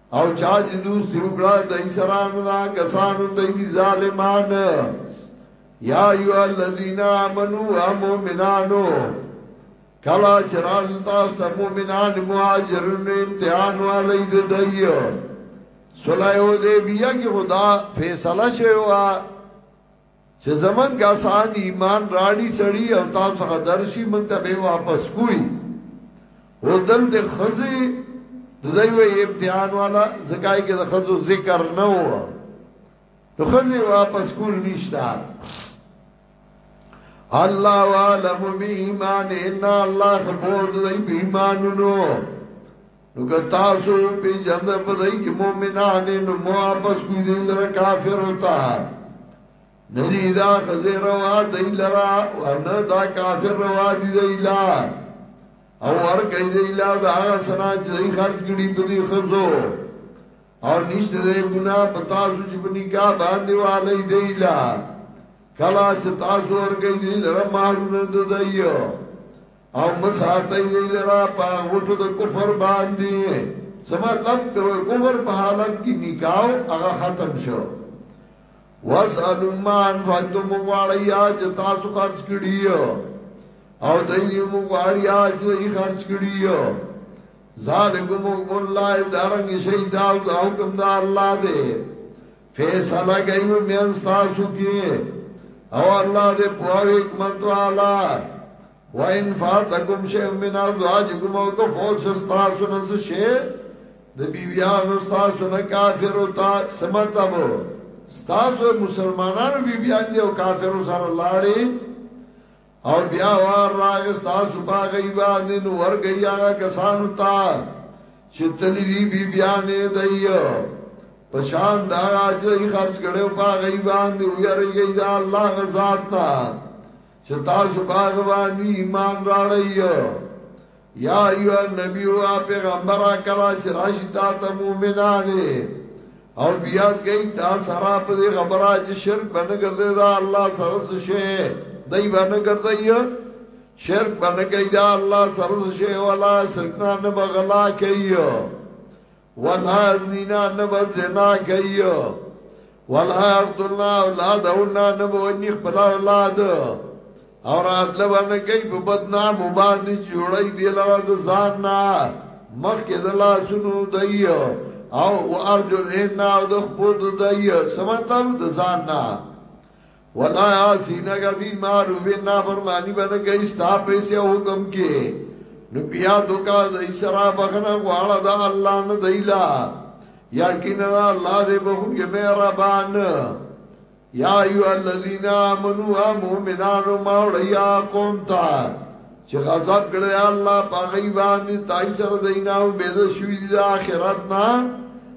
او چا چې دوستي وکړه دای سره نو دا کسانو دای دي ظالمان یا ایو الذین آمنو امومنانو کلا چرال تاسو ته مؤمنان مهاجرون امتحان والی دی دایو صلایو دی بیا کې خدا فیصله شوی وا چې زمون کسان ایمان راړي سړي او تاسو څخه درشي مونږ ته به واپس کوی او دلته خزي زوی امتحان والا زکای کې د خزو ذکر نه و نو خزي واپس کول نشته الله عالم بی ایمان ان الله خبر دی بی ایمانونو نو که تاسو په جند په دای کې مؤمنان نو مو واپس کوی دي لر کافر وتا ندی دا خزر وا دی لرا او نه دا کافر وا دی دی لا او ور کوي دی لا دا سنا چې خرج کړي په دې خزو او نشته دې ګنا په تاسو چې په نکاح باندې والي دی لا کلا چې تاسو ور کوي دی لرا مارونه دی دی او مساتای دی لرا پا غټو د کفر باندی سمطلب د کفر په حالت کی نکاو اغا ختم شو واسالو ما انفقتم وغواړی اج تاسو خرج کړی او دای مو غواړی اج یې خرج کړی ذالکم حکم الله دارنګ شهید او حکم د الله دی فیصله کوي مېن تاسو کې او الله دې په حکمت والا وان فاتکم شیء من ازواجکم او کو فوت تاسو نه څه شي د بیبیانو تاسو نه کافر او تا سمطلب تاسو مسلمانانو بیبیان دي او کافرو سره لاړې او بیا وار راغی ستاسو په غیبان نو ورګی هغه کسانو ته چې تللی دی بی بیانې دی په شان دا چې خرج کړو په غیبان دی ویریږي دا الله غزاد نه چې تاسو په غوانی ایمان راړی یا ایو نبی او پیغمبر کلا چې راشي تا ته مؤمنانه او بیا گئی تا سره په دې خبره چې شرک باندې ګرځي دا الله سره څه شي دای باندې ګرځي شرک باندې کوي دا الله سره څه شي ولا سرکنا نه بغلا کوي ولا زنا نب زنا گئی ولا اقتلنا اولاد اونا نب ونی خپل اولاد اور ادل باندې گئی په بدنام باندې جوړی دی لاره د ځان نه مخ کې د لا سنو دایو او ارجل ان او د خپل دایو سمته د ځان نه ولا یاسینک فی معروف نافرمانی باندې کوي ستا پیسې حکم کې نو بیا دوکا زئی سرا بخنه غواړه دا الله نه دیلا یقینا الله دې بخون کې مهربان یا ایو الذین آمنوا مؤمنان ما ولیا قوم تا چې غضب کړی الله په غیبان دي تای سره دیناو به د شوی د آخرت نه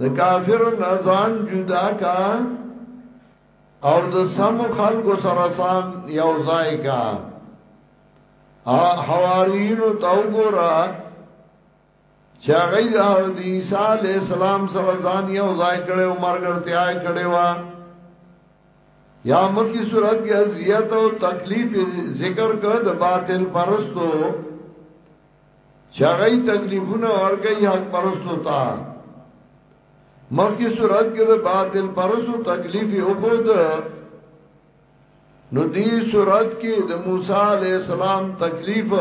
د کافر نه ځان جدا کا او د سم خلکو سره سان یو ځای کا حوارین او توګورا چې هغه د حضرت عیسی علی السلام سره ځان یو ځای کړي او مرګرتیا کړي وا یا مکی صورت کې اذیت او تکلیف ذکر کړه د باطل پرستو چې هغه تکلیفونه ورګي حق پرستو ته مخکې صورت کې د باطل پرستو تکلیف او خود نو دې صورت کې د موسی عليه السلام تکلیف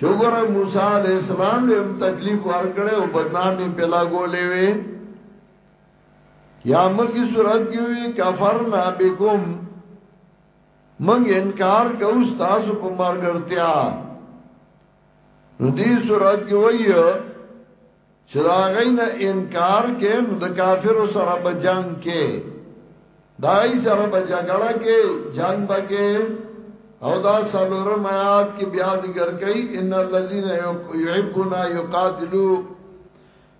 چوغره موسی علی السلام له تکلیف ورکړې او بدنامي پلا ګولې وي یا مکی صورت کې وی کفرنا بكم منګ انکار کو ستاسو په مرګرتیا نو دې صورت کې وایو چې دا غین انکار کې نو د کافرو سره به جنگ کې دای سره به جګړه کې جنگ به کې او دا سلورم آیات کې بیا ذکر کړي ان الذين يحبون يقاتلوا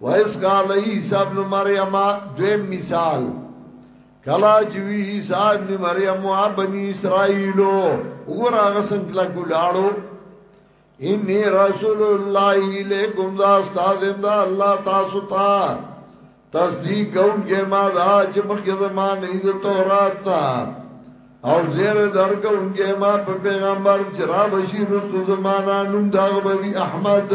وایس قال عیسی ابن مریم دویم مثال کلا جوی عیسی ابن مریم و بنی اسرائیلو وګور هغه څنګه لا ګلاړو انی رسول الله الیکم دا استاد امدا الله تاسو ته تصدیق کوم کې ما دا چې مخکې زمانه یې تورات تا او زیر درکوم کې ما په پیغمبر چې را بشیر رسول زمانہ نوم دا غوي احمد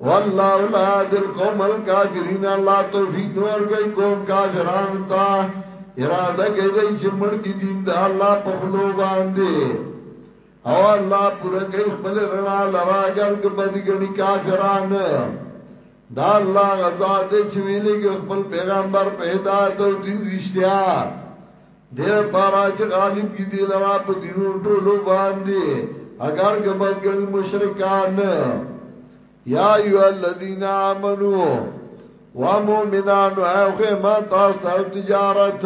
والله لا در قوم الکافرین الله توفیق نور گئی قوم کافران تا اراده کې دی چې مړ کې دین د الله په خلو باندې او الله پورا کوي خپل رڼا لرا اگر کې بدګنی کافران دا الله غزا دې چې ویلې کې خپل پیغمبر په هدایت او دین رښتیا دې لپاره چې غالب کی دی لرا په دینو ټولو باندې اگر که بدګنی مشرکان یا ایو الذین آمنو و مومنان او هغه ما تاسو ته تجارت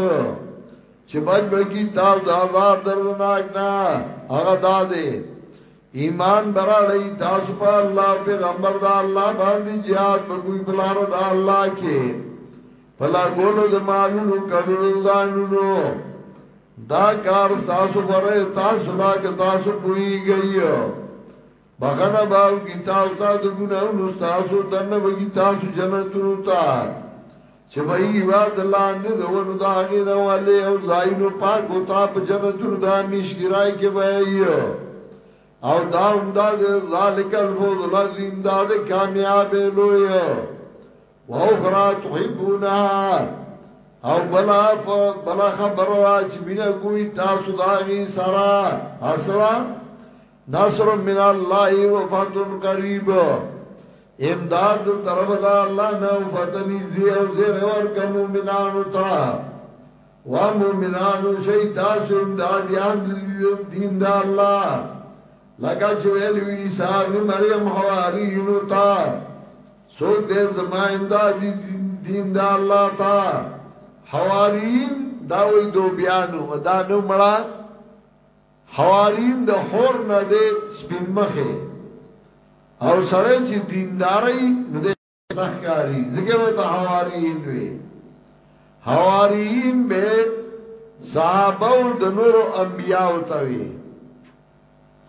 چې بچ بګی تاسو د عذاب دردناک نه هغه دادې ایمان براړی تاسو په الله پیغمبر دا الله باندې jihad په کوی بلار دا الله کې پلا ګولو د مالونو کلونو ځانونو دا کار تاسو پرې تاسو لا که تاسو کوي گئی بغنا باو کی تاسو ته د ګناونو تاسو دنه وګی تاسو جنتونو ته چې وای وا د لاندې زونو دا غي دا والے او زاینو پاک او تا په جنتونو دا مشګرای کې وای او دا هم دا ذالک الفوز العظیم دا د کامیابې لوی واخرى تحبونها او بلا ف بلا خبر را چې مینا کوي تاسو داغي سارا اصلا نصر من الله و فتن قریب امداد طرف دا الله نه فتن زی او زیر ور کوم مومنانو ته و مومنانو شي تاسو امداد یان دین دا الله لکه چې ویل وی صاحب مریم حواریینو ته څوک دی زما امدادی دین د الله تا حوارین دا وی دو بیانو دا نو مړه حوارین د حور نه دی سپین مخه او سړی چې دینداري نو د نخکاری ځکه وی ته حوارین وی حوارین به صحابه او د نور انبیاء او توی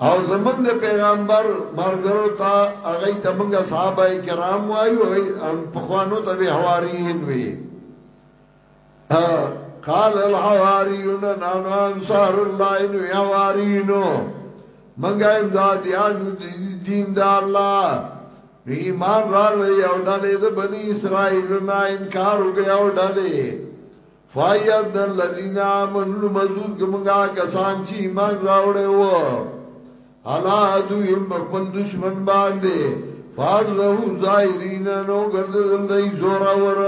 او زمونږ د پیغمبر مرګرو ته هغه ته مونږه صحابه کرام وایو هم پخوانو ته به حواریین وی قال الحواریون نانو انصار الله نو حوارینو مونږه امدادیان دین د الله ایمان را لې او ډلې د بنی اسرائیل نه انکار وکي او ډلې فایذ الذین آمنوا مزور کومه کسان چې ایمان راوړې و الا ادو یم په خپل دشمن باندې فاز وو ظاهرین نو ګرځول دی زور اور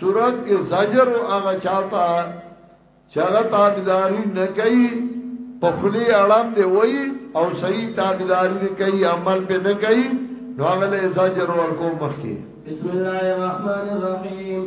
صورت کې زجر او هغه چاته چاغه تابعداري نه کوي په خلی اړم دی وای او صحیح تابعداري نه کوي عمل به نه کوي نو هغه له زجر ورکو مخکي بسم الله الرحمن الرحیم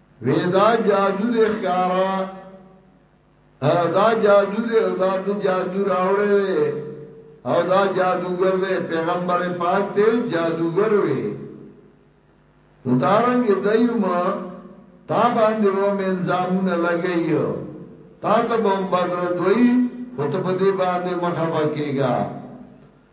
وی دا جادو دی خکارا دا جادو دی او دا دی جادو راوڑه دی او دا جادوگر دی پیغمبر پاک تی جادوگر وی نو دارنگ دیو ما تا باندې و من زامون لګیو تا ته بم بدر دوی خو ته په دې باندې مخه پکېګا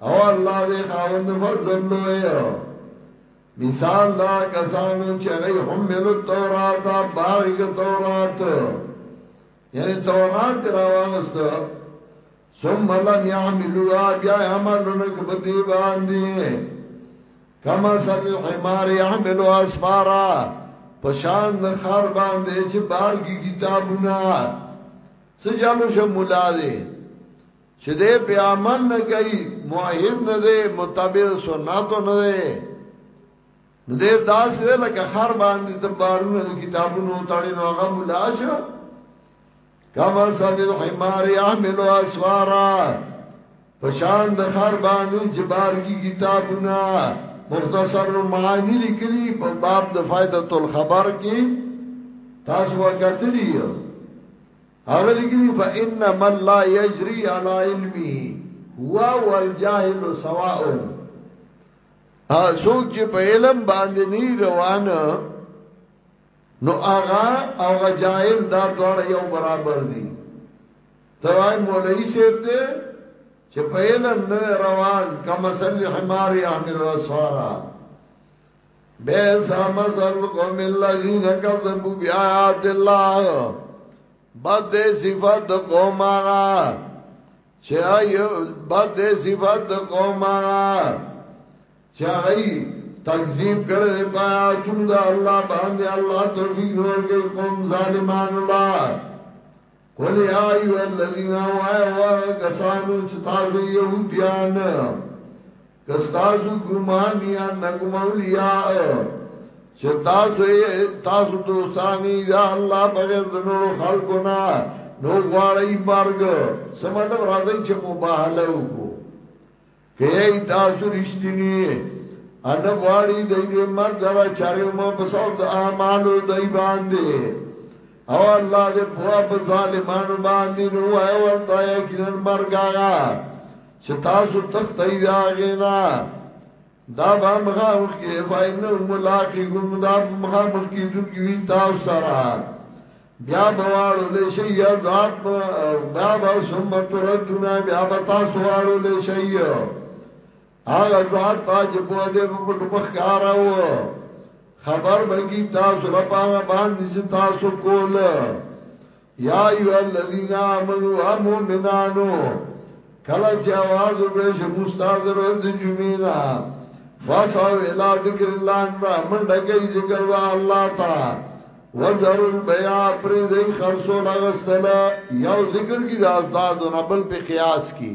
او الله دې خاوند فضل لوی مثال دا کسانو چې غي حمل التوراۃ باغی کا تورات یعنی تورات راوغست ثم لم يعملوا بیا عملونه کبدی باندې کما سل حمار يعمل اسفارا پشان د خر باندې چې بار کی کتابونه سجالو شمولا دي چې دې په عمل نه کوي موحد نه دی متابع سنتو نه دی نو دې داسې لکه خر باندې د بارونو کتابونو تړي نو هغه مولا شو کما سن الحمار يحمل اسوارا پشان د خر باندې چې بار کی کتابونه مختصر معنی لیکلي په باب د فائدۃ الخبر کې تاسو وکړئ هغه لګري فانما لا يجري على علمه هو والجاهل سواء ا څوک چې په علم باندې نه روان نو هغه او جاهل دا ډول یو برابر دي توای مولوی شیخ دې چې په علم نه روان کما سن حمار یحمل اسوارا بیسا مزل قوم اللذین کذبو بی آیات اللہ بد دے صفت قوم آغا چه ایو بد دے صفت قوم آغا چه ای تکذیب کرده دے پایا چون دا اللہ باندے اللہ توفیق نور کے قوم ظالمان اللہ قل یا ایو اللذین آوائی و کسانو چتازو یهودیان کستاسو گمان یا نکم اولیاء چه تاسو تاسو دوستانی دا اللہ بغیر دنورو خلقنا نو غواړی مرگ سمطلب راضی چه مباحلو کو که ای تاسو رشتینی ان غواړی دای دې مرګ را چارو مو په سو د اعمالو دای باندې او الله دې په ظالمانو باندې نو وای ورته یقینا مرګ آیا چې تاسو تختې دا غینا دا به مخا مخ کې فاین ملاقات کوم دا مخا مخ کې دن کې وی تاسو سره بیا بوالو لشی عذاب بیا با سمت ردنا بیا با تاسو والو لشی هغه ذات تاج په دې په پټو مخکارا و خبر بگی تاسو لپاره باندې چې تاسو کول یا ایها الذین آمنوا ای مؤمنانو کله چې आवाज وکړي چې مستاذ ورځ د جمعې نه فاسو الی ذکر الله ان رحمن دګي ذکر د الله تا وزر البيع پر دې خرصو لغستل یو ذکر کی داستاد نه بل په قیاس کی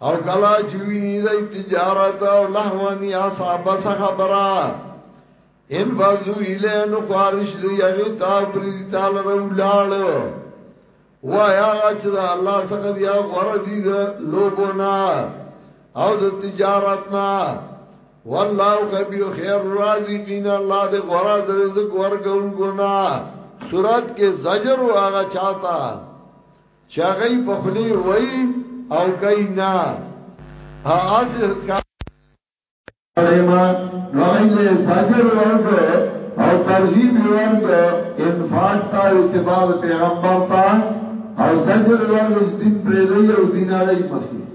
او کلا چوینی دی تجارت او لحوانی اصحاب سا خبرا ان فضو ایلینو خوارش دی اغی تا پریدی تال رو لالو وای آغا چه دا اللہ سخ دی او غور دی دا لوبو نا او دا تجارت نا واللہ خبیر خیر رازقین اللہ دی غور دی رزق ورکون گنا سورت کے زجر و آغا چاہتا چې هغه یې په خولې وایي او کوي نه هسې ښکاره نو هغه یې زجر ورکړ او ترغیب یې ورکړ انفاق ته اتباع پیغمبر ته او زجر ورکړ دین پرې دی او دین اړې مخې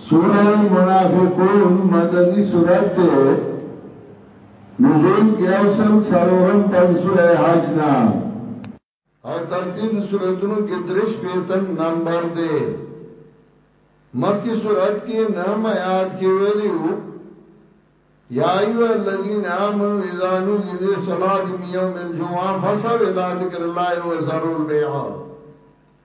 سورة المنافقون مدنی سورت دے نزول کے اوسل سلورم پس سورة حج نا او ترتیب سورتنو کے درش پیتم نمبر دے مکی سورت کے نام آیات کے ویلیو یا ایو الذین آمنوا اذا نودی لی صلاة من یوم الجمعہ فسو الى ذکر اللہ و ذرو البیعہ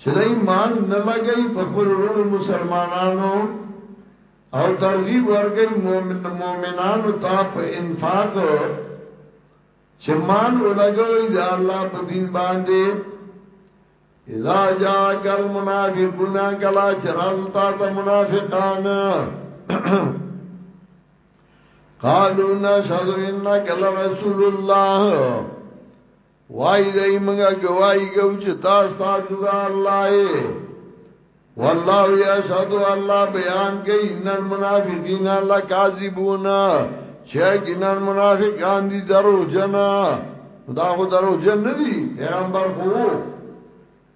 چې د ایمان نه لګوي په خپلو وروڼو مسلمانانو او ترغیب ورکوي مؤمنانو ته په انفاق چې مال ولګوي د الله په دین باندې اذا جاءك المنافقون کلا چرال تا ته منافقان قالوا نشهد انك لرسول الله وای دای منګه گواہی کو چې تاسو تاسو دا الله اے والله یشهد الله بیان کوي ان المنافقین لکاذبون چې ګنن منافقان دي درو جنا دا خو درو جن نه دي پیغمبر خو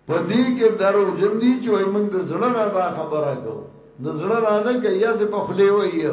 پدې کې درو جن دي چې موږ د زړه نه دا خبره کو د زړه نه نه کوي یا څه په خلی وایي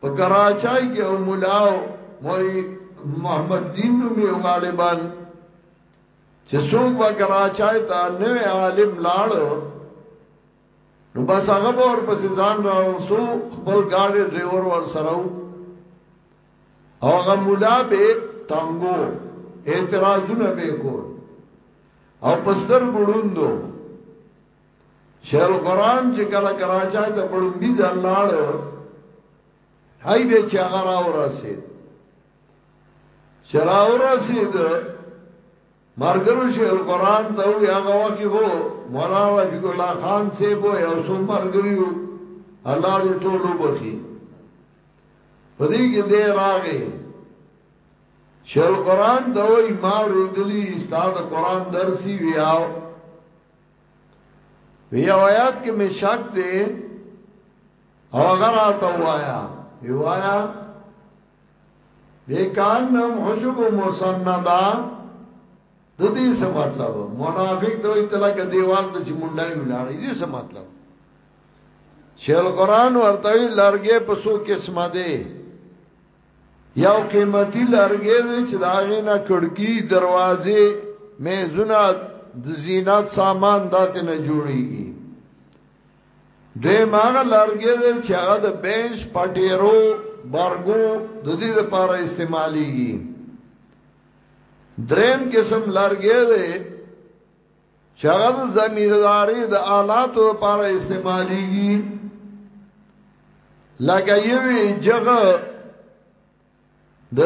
په کراچۍ کې او مولا مولوی محمد دین نومي غالبا چې څوک به کراچۍ ته نوې عالم لاړ نو بس هغه به ورپسې ځان را وسو خپل ګاډي ډرایور ور سره او هغه مولا به تنګو اعتراضونه به کول او پستر ګړوندو شیخ القرآن چې کله کراچا ته پړمبي ځل لاړ هاي دې چې هغه را ورسید چرا ورسید مرګرو شیخ القرآن ته وی هغه وخت هو مولانا رفیق الله خان سے بو یو سو مرګریو الله دې ټول وبخي پدې کې دې راغې شیخ القرآن ته وی ما ورېدلی استاد قرآن درسي ویاو وی آیات کې می شک دی او هغه راته وایا وی وایا بیکان نم حشب مسندا د دې څه مطلب منافق دوی تلا کې دیوال ته چې مونډای ولاړی دې څه مطلب شیل قران ورته لارګې په سو قسمه دی یو قیمتي لرګی دی چې دا غینا کړکی دروازې میزونه د زینت سامان داتې نه جوړیږي دې ماغه لرګی دی چې هغه د بنچ پټیرو برګو د دې لپاره استعماليږي دریم قسم لرګی دی چې هغه د زمینداری د آلاتو لپاره استعمالیږي لکه یوې جګه د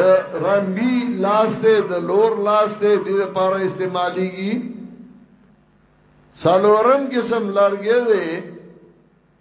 رنبی لاسته د لور لاسته د لپاره استعمالیږي سالورم قسم لرګې ده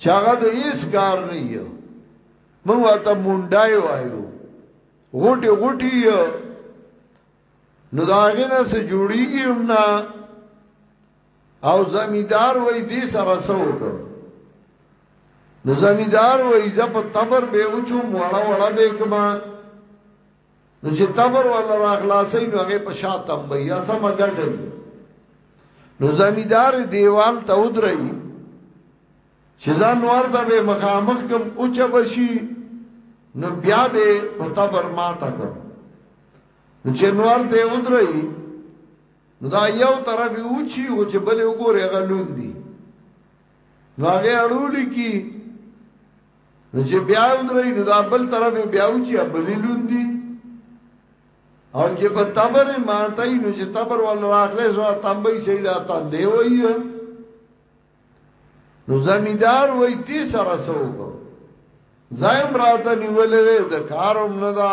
چې هغه د هیڅ کار نه یو موږ ته مونډای وایو غټي غټي نو داغه نه سه جوړیږي هم نه او زمیدار وای دې سره سوک نو زمیدار وای زپ تبر به اوچو وړه وړه به کما نو چې قبر ولا را خلاصې نو هغه په شا تمبي یا سم ګټي نو زمیدار دیوال ته ودرې چې ځان ورته به مخامخ کم اوچ بشي نو بیا به په قبر ما تا کړ نو چې نور ته ودرې نو دا یو طرف اوچی او چې بل وګوره غلون دي نو هغه اړول کی نو چې بیا ودرې نو دا بل طرف بیا و چې بلې لوندي او چې په تبر ماته نو چې تبر ول راخلې زو تنبې شي دا تندې وایي نو زمیدار وای دې سره سوګو زایم راته نیولې د کاروم نه دا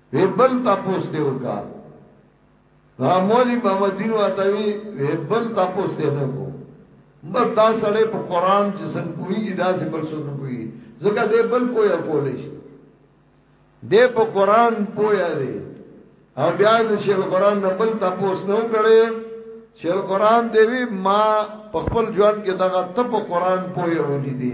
وی بل تپوس دی وکا ها مولی محمد دین واته وی وی بل تپوس دی نه کوم بس دا سړی په قران چې څنګه پوهیږي دا سه بل څه نه پوهیږي ځکه دې بل پوهه کولې شي دې په قران پوهه دی او بیا د شیخ قران نه بل تپوس نه وکړي شیخ قران دی وی ما په خپل ژوند کې دغه ته په قران پوهه ولې دي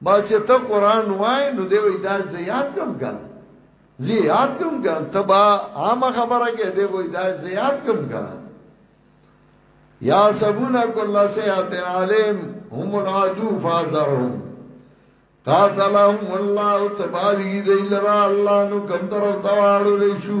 ما چې ته قران وای نو دی وای دا زیات کم کړ زیات کم کړ تبا عام خبره کې دی وای دا زیات کم کړ یا سبونا کل سیات علیم هم العدو فازرهم قاتلهم الله تبارک دی لرا الله نو کم طرف تواړو لشو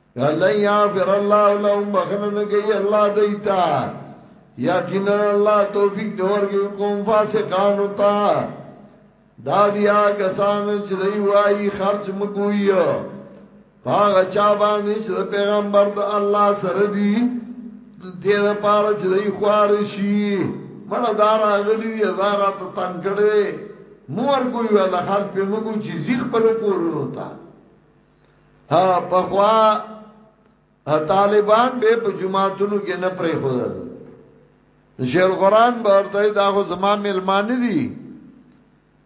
لن یغفر الله لهم بخنه نه کوي الله دیتا یقینا الله توفیق دور کې قوم فاسقان ہوتا دا دیا کسان چې دی وای خرج مګوي هغه چا باندې چې پیغمبر د الله سره دی دې لپاره چې دی خوار شي مړه دار اغلی دی زارا ته تنگ کړي مور کوي ولا خرج په مګو چې زیخ په لور ورو تا ها پخوا طالبان به په جماعتونو کې نه پرې خدل شیخ القرآن به ورته دا خو زما ملمان دي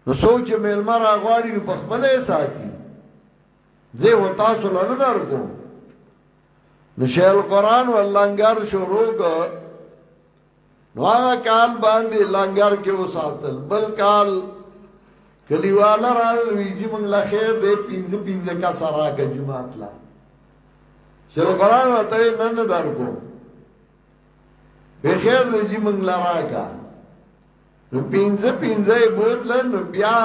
نو سوچ ملمان راغواړي په خپل ساتي زه و تاسو له نظر کو نو شیخ القرآن ولنګار شروع کو نو هغه کال باندې لنګر کې وساتل بل کال کلیواله را ویجی مونږ لا خیر دې پینځه پینځه کا سره کا جماعت لا شر قران وته نن در کو به خیر دې جی مونږ لا راکا نو پینځه پینځه بوتل نو بیا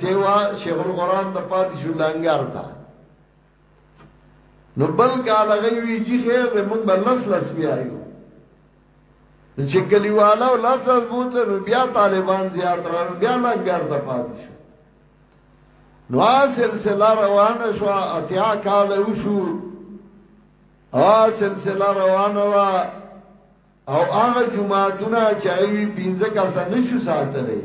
سیوا شیخ القران د پاتې شو لنګر تا نو بل کال هغه وی جی خیر دې مونږ به لس لس بیایو چې کلیواله او لس لس بوته نو بیا طالبان زیات را بیا لنګر ته پاتې شو نو سلسله روانه شو اتیا کال وشو ا سلسله روانه وا او هغه جمعهونه چې وی پنځه کسه نشو ساتره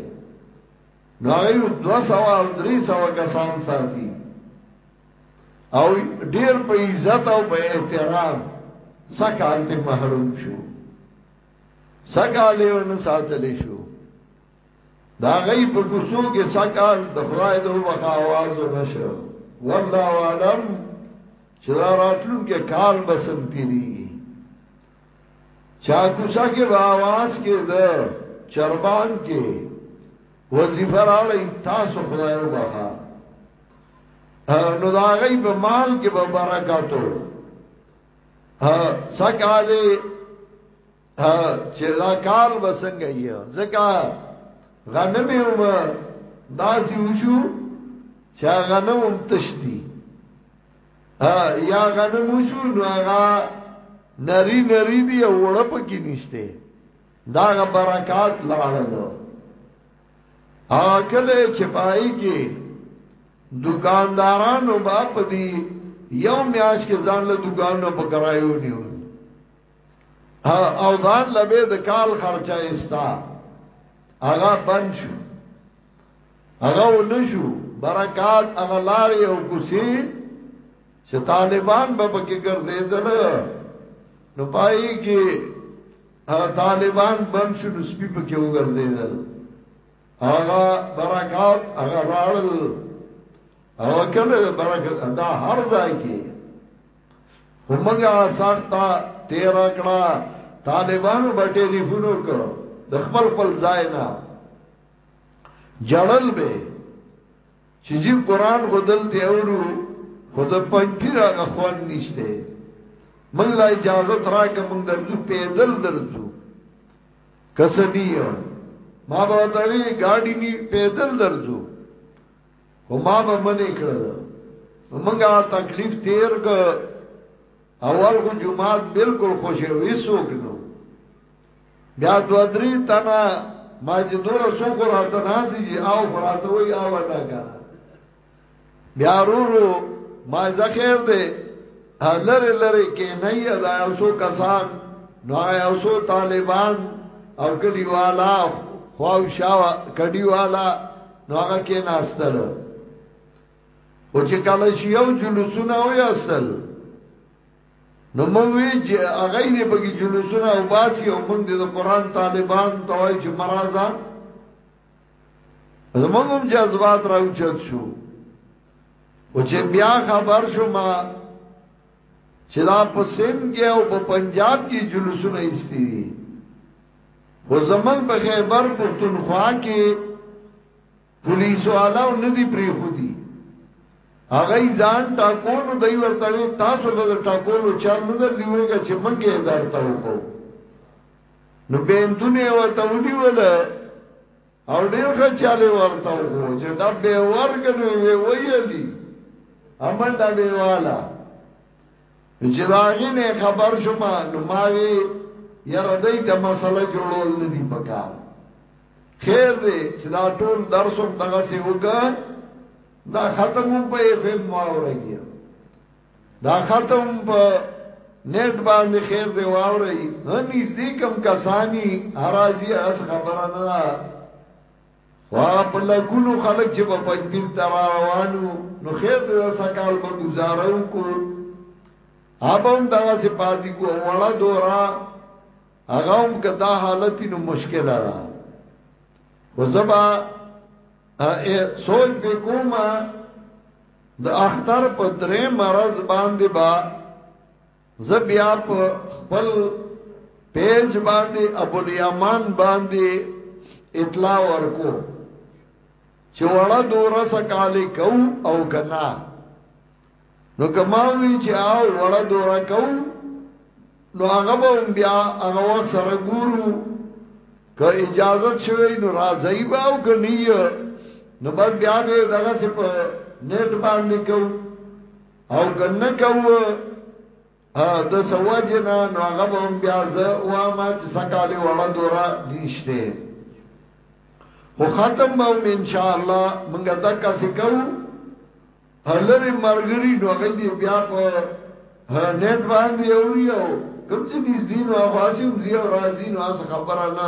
نو هغه یو دو سوا او درې سوا کسان ساتي او ډیر په عزت او په احترام سکال ته محروم شو سکال یې ونه ساتل شو دا غي په کوسو کې سکال د خدای د وبخا आवाज نشو والله عالم چې دا راتلونکي کال بسنتيري چا کوڅه کې به आवाज کې ده چربان کې وظیفه راړی تاسو خدای وبخا نو دا غي په مال کې به برکاتو ها سکا دې ها چې دا کار به څنګه یې ځکه غنمې هم داسې وشو چې غنم هم تشتی یا غنم وشو نو هغه نری نری دی او وړه پکې نشته دا غ برکات لاړل ا کله چې پای کې دکاندارانو با په دی یو میاش کې ځان له دکانو په کرایو نیو او ځان لبه د کال خرچه استا هغه بند شو هغه ونشو برکات هغه لارې او کوسي چې طالبان به پکې ګرځېدل نو پای کې هغه طالبان بند شو نو سپي پکې وګرځېدل هغه برکات هغه راړل او کله برکات دا هر ځای کې همغه سخته تیر کړه طالبانو به ټلیفون وکړ د خپل خپل ځای نه جړل به چې جی قران خو دلته اورو خو د پنځپیر هغه خوان نشته موږ لا اجازه تراکه موږ درځو پیدل درځو کسبی ما به دا وی ګاډی نی پیدل درځو او ما به منې کړل موږه تکلیف تیر ک اول کو جمعات بالکل خوشې وې سوګنو بیا دو درې تنه ما چې دوره سو کو راته ناسي جی او راته وای او ودا کنه بیا رورو ما ذخیر دې لره لره کې نه یا دا یو سو کسان نو یو سو طالبان او کډی والا خواو شاو کډی والا نو هغه کې ناستل او چې کله شیو جلوسونه وې اصل نو موږ وی چې هغه دې په کې جلوسونه او باسي او موږ دې د قران طالبان توای چې مرزا زموږ هم جذبات راوچت شو او چې بیا خبر شو ما چې دا په سند کې او په پنجاب کې جلوسونه ایستي دي و زمون په خیبر پختونخوا کې پولیسو علاو ندی پریخودی هغه ځان ټاکولو دی ورته تاسو له ټاکولو چل نه درځي ویګه چې منګه ادارت وکړو نو بیندونه ورته ونیول او ډیر ښه چاله ورته وو چې ډبه ورګنوي ویلي امنډه به والا چې داغي نه خبر شوم نو ما وی یاره دای ته مسله جوړول نه دی پکار خیر دی چې دا ټول درسوم دغه سی وکړ دا ختم په اف ام واوري دا ختم په نیټ باندې خیر دی واوري هنيز دې کم کسانی حراجی اس خبره نه خو هغه په لکونو خلک چې به پنجپیر ته را روان وو نو خیر دې دا سکال به گزاره وکړو هغه هم دغه سي پاتې کو وړه دورا هغه هم کدا حالت نو مشکل ده خو زبا سوچ به کوم د اختر په درې مرز باندې با زبیا په خپل پیج باندې ابو الیمان باندې اطلاع ورکو چې وړه دوره سکالې کو او کنا نو کماوی چې او وړه دوره کو نو هغه به بیا هغه سره ګورو که اجازه شوی نو راځي به او کني نو بس بیا به دغه څه په نیټ باندې کوو او کنه کوو د سواجنا نو هغه هم بیا زه وا ما چې سکاله وړه دورا نشته خو ختم به ان شاء الله موږ دا کا سکو هلری مرګری نو هغه دی بیا په نت باندې اوري او کوم چې دې دین او خاصم زیو راځي نو اس خبره نه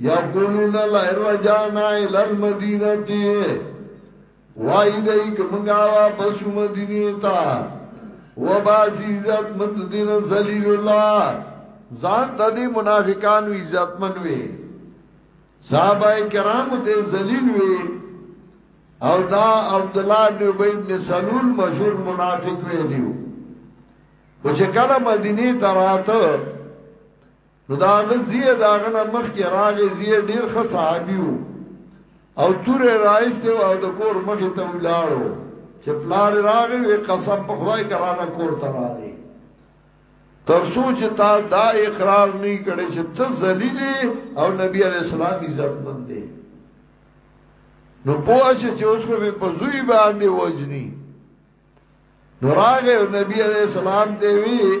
یقولون لئن رجعنا الى المدینه وای دای که منګه واپس شو مدینه ته و با عزت مند دین ذلیل الله ځان ته دي منافقانو عزت من وي صحابه کرام ته ذلیل وي او دا عبد الله بن ابي بن سلول مشهور منافق وي دیو او چې کله مدینه ته راته نو دا غزیه دا غنه مخ کې راغې زیه ډیر ښه صحابیو او تور راځته او د کور مخ ته ولاړو چې پلار راغې وې قسم په خدای کرانه کور ته راغې تر سوچ تا دا اقرار نه کړي چې ته ذلیل او نبی علی السلام عزت مند دی نو پوه شي چې اوس خو په زوی باندې وجني نو راغې نبی علی السلام دی وی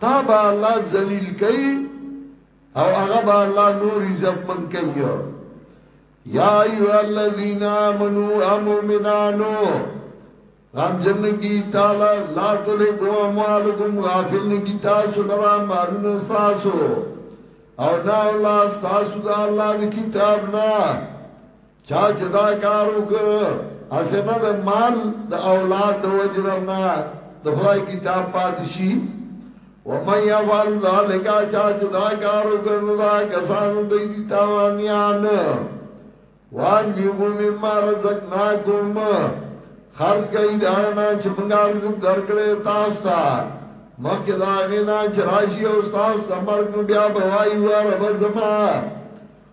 تا با الله ذلیل کئ او هغه با الله نور عزت من کئ یا ایو الذین آمنو امومنانو رام جن کی تعالی لا تلے گو اموالکم غافل نکی تاسو لرا مالون استاسو او نا اولا استاسو دا اللہ دی کتاب نا چا چې دا کار وکړ اسنه د مال د اولاد د وجه درنا د خدای کتاب پاتې شي و من يفعل ذلك چا چې دا کار وکړ دا کسان دوی دي تاوانيان وان بيغو مما رزقناكم خرج گئی دانا چې موږ رزق درکړې تاسو ته مکه دا غنا چې راشي او تاسو تمر بیا بوای و رب زمان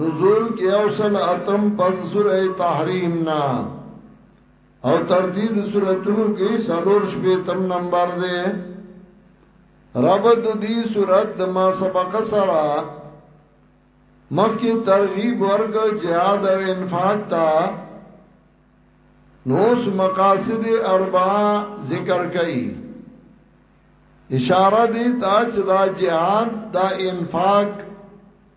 نزول کې او سل اتم پس سوره تحریم نا او ترتیب سورتونو کې سلور شپې تم نمبر دی ربط دی سورت د ما سبق سره مخکې ترغیب ورک جهاد او انفاق تا نوس مقاصد اربع ذکر کړي اشاره دی تا چې دا جهاد دا انفاق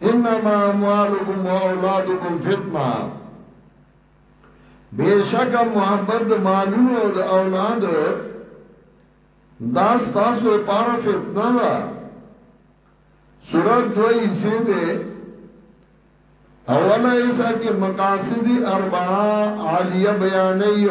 انما اموالکم و اولادکم فتنه بیشک محبت د مالونو او د اولاد دا ستاسو لپاره فتنه ده سورۃ دوی سه ده اوله ایسا کې مقاصد اربعه عالیه بیانې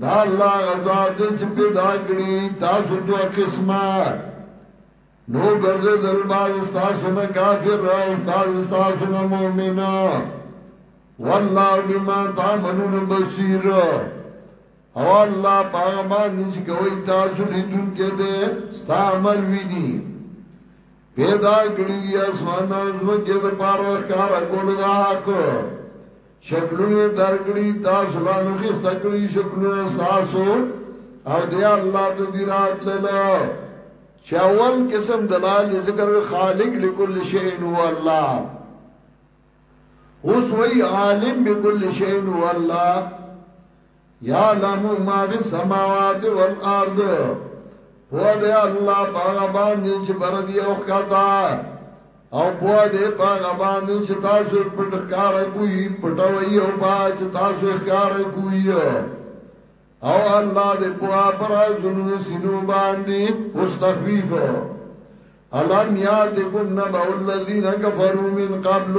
دا الله غزاد دې چې پیدا کړی تاسو دوه قسمه نو ګرځې دل باز تاسو نه کافر او باز تاسو نه مؤمن والله بما تعملون بصیر او الله پاغه باندې چې کوي تاسو لیدون کې دې استعمال وی دي پیدا کړی دی اسمان او زمکه د پاره کار کول دا حق شکلو یې درکړي تاسو لا نو کې سکړي شکلو تاسو او دی الله ته دی راتلل چې اول قسم دلال ذکر خالق لكل شيء هو الله اوس وی عالم بكل شيء هو الله یعلم ما فی السماوات والارض پوه دی الله پاغه باندې چې بر دی او خطا او پوه دی پاغه باندې چې تاسو پټ ښکار کوی پټوي او با چې تاسو ښکار کوی او الله دې پوه پر زونو سينو باندې اوس تخفیف الم یاتکم نبأ الذین کفروا من قبل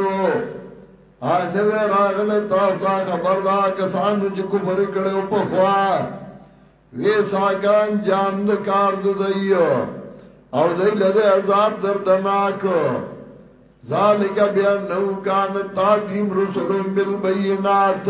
آیا نه دی راغلی تاسو ته خبر دا کسانو چې کفر کړو په خوا وی ساګان جام د کار د دیو او دی لده عذاب دردناک ذالک بیان نو کان تاتیم رسولم بالبینات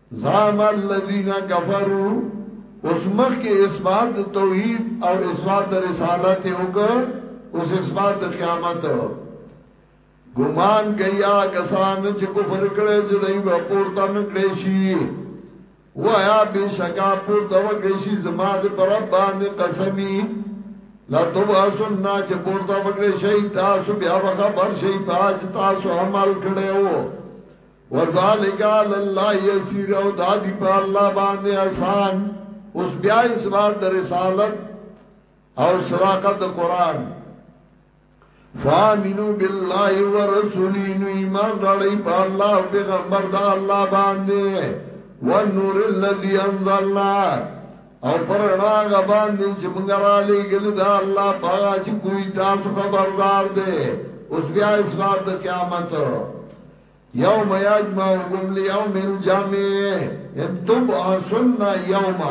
زعم الذين كفروا اوس مخکې اثبات توحید او اثبات رسالت او که اوس اثبات قیامت ګمان کیا کسان چې کفر کړي چې دای په پورته نکړي شي وایا بشکا پورته وکړي شي زما د پر باندې قسمی لا تبعثن نا چې پورته وکړي شي تاسو بیا وخبر شي پاج تاسو عمل کړي وو وذالک علی الله یسیر او دا دی په الله باندې آسان اوس بیا اسباد د رسالت او صداقت د قران فامنو بالله ورسولین ایمان راړی په الله او پیغمبر د الله باندې ونور الذی انزلنا او پر هغه باندې چې موږ را لېګل دا الله پاک چې کوی تاسو خبردار دی اوس بیا اسباد د قیامت یوم یجمعکم لیوم الجمع ان تبعثن یوم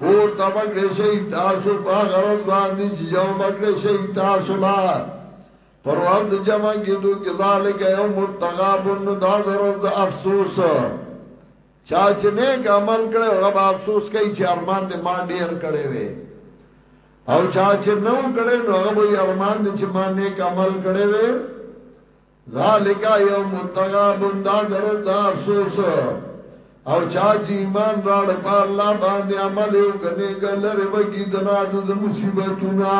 پور تبکڑی شئی تاسو پا غرض باندی چی جمع بکڑی شئی تاسو لا پر وقت جمع کی دو کی ذالک یوم التغابن دا درز دا افسوس چاچی نیک عمل کڑی وغا با افسوس کئی چی ارمان دی ما دیر کڑی وی او چاچی نو کڑی نو غا با ارمان دی چی ما نیک عمل کڑی وی ذالک یوم التغابن دا درز دا افسوس او چا چې ایمان راړ په الله باندې عمل یو کنه کل ربګی دنا د مصیبتونه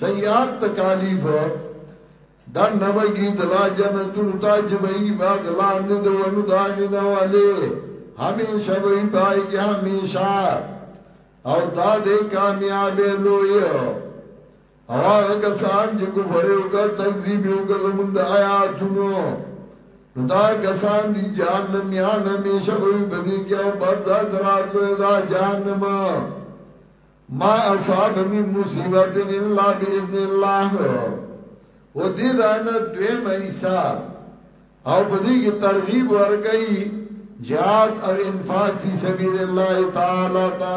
سیئات تکالیف دا نبګی دلا جنتون تا چې بهږي باغ لاندې د ونو داغینه والے همیشه وی پای کې همیشه او دا دې کامیابې لوی هغه کسان چې کفر وکړ تکذیب وکړ زموږ د آیاتونو نو دا کسان دي جهنم یا همیشه به بدی کې او بس ذرات له دا جهنم ما اصاب من مصیبت الا باذن الله و دې دا نه دوی مېسا او بدی کې ترغیب ورکړي جهاد او انفاق فی سبیل الله تعالی تا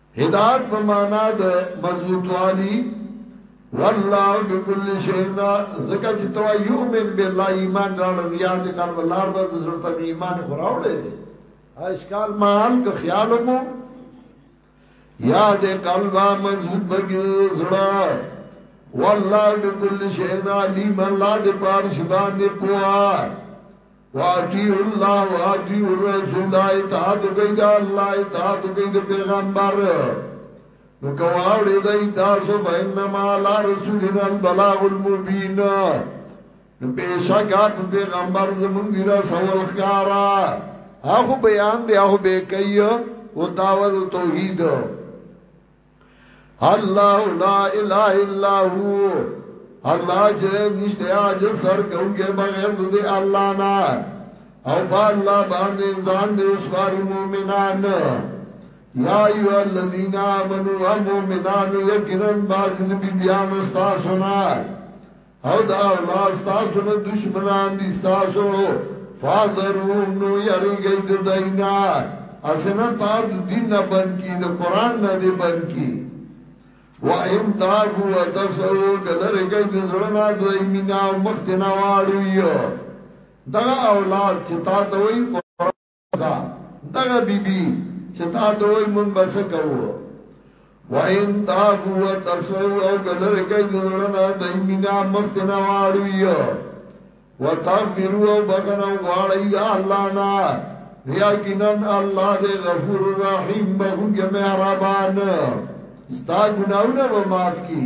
هدایت په معنا د مضبوطوالی والله بكل شيء زکه چې تو یؤمن بالله ایمان راړم یاد قلب لار به زړه ته ایمان خو راوړې دي اشکال مال که خیال مو یاد قلب مضبوط بګي زړه والله بكل شيء علیم الله دې پار شبان دې پوها واطیعوا الله واطیعوا الرسول اطاعت کوي دا الله اطاعت کوي د پیغمبر نو کواوړې دای تاسو فینما لا رسولنا البلاغ المبین نو بشک اپ پیغمبر زمون دی را سوال خارا هغه بیان دی هغه به کوي او داوود توحید الله لا اله الا هو الله چې نشته اج سر کوونکی بغیر د الله نه او په الله باندې ځان دې وسواري مؤمنان یا ایو الذین آمنوا مؤمنان یقینا باز دې بیان استاد سنا او دا اولاد ستاسو نه دشمنان دی ستاسو فاذروهم نو یریږئ د دوی نه هسې نه تا د دین نه بند کړي د قرآن نه دې بند کړي وان تعفو وتصفحو که لرې کړئ د زړه نه د دوی مینه او مخ ترې نه واړوي دغه اولاد چې تا ته وایي ځا دغه بی بی چې تا ته وای مونږ به څه کوو وین تا فو تسو او کلر کئی دزرنا دی مینا مخکنا واروی و تغفرو او بخنا واروی دا اللہ نا یقینن اللہ دے غفور الرحیم بخون کے محربان ستا گناہونا و معاف کی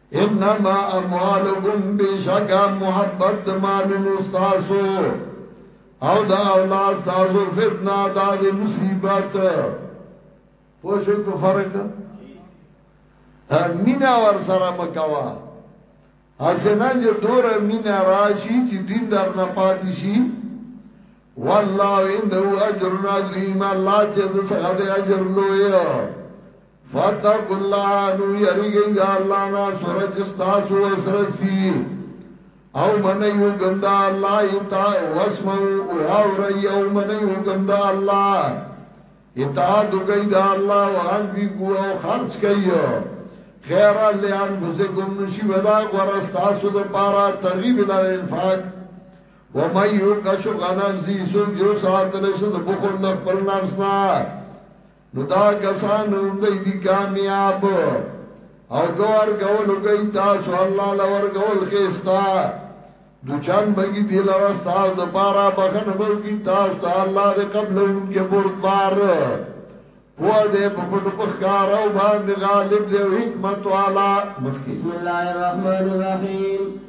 انما اموالکم بشکا محبت مالونو ستاسو او دا اولاد ستاسو فتنه دا دی مصیبت پوشوی پا فرق مینا ور سره مکوا اسنه جو دور مینا راشی چی دین در نپاتی شی والله عنده اجر عظیم الله چې څنګه دې اجر لوی فتق الله نو یریږي دا الله نه سورج تاسو وسرسی او من یو ګندا الله ایتا واسمو او اور یو من یو ګندا الله ایتا دګی دا الله وان بی ګو او خرج کایو خیر لیان بزکم نشی ودا غرس تاسو د پارا ترغیب ال انفاق و مې یو کښو غنفسی سو یو ساعت لشه د بخل خپل نفس نه نو دا کسان هم دی دی کامیاب او کور کولو کئی تاسو اللہ لور کول خیستا دو چند بگی دی لرستا او دا پارا بخن بو کی تاسو تا اللہ دی قبل ان کے بردبار پوہ دے پپٹو پخکار او باند غالب دے و حکمت والا مخی بسم اللہ الرحمن الرحیم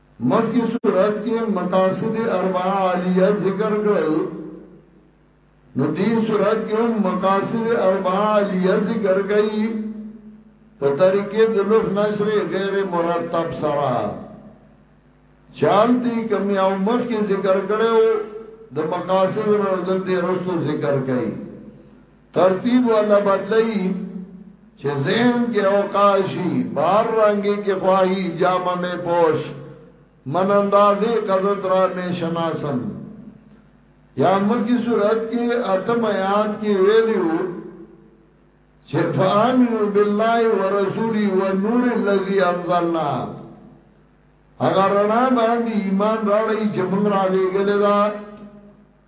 مخی صورت کې مقاصد اربعه عالیه ذکر کړل نو دی صورت کې هم مقاصد اربعه عالیه ذکر کړي په طریقې د لوح نشر غیر مرتب سره چال دی کم یا عمر کې ذکر کړو د مقاصد نو دن دی رستو ذکر کړي ترتیب ولا بدلی چې زین کې اوقاشي بار رنگي کې خواهي جامه مې پوش من اندازې قضت را مې شناسم یا مکی صورت کې اتم آیات کې ویلو چې فآمنو بالله ورسولی والنور الذي انزلنا اگر رڼا باندې ایمان راړی چې موږ را لېګل دا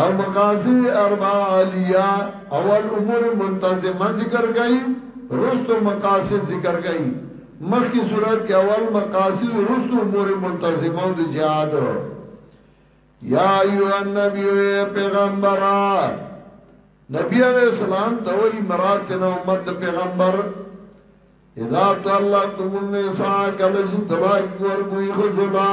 او مقاضی اربعه علیه اول امور ملتزمه ذکر کئی رستو مقاصد ذکر کئی مخی صورت کی اول مقاصد رستو امور ملتزمه دی جہاد یا ایو النبی اے پیغمبرہ نبی علیہ السلام ته وی مراد تینا امت د پیغمبر اذا طلقتم النساء کله چې طلاق ورکوي خو زلا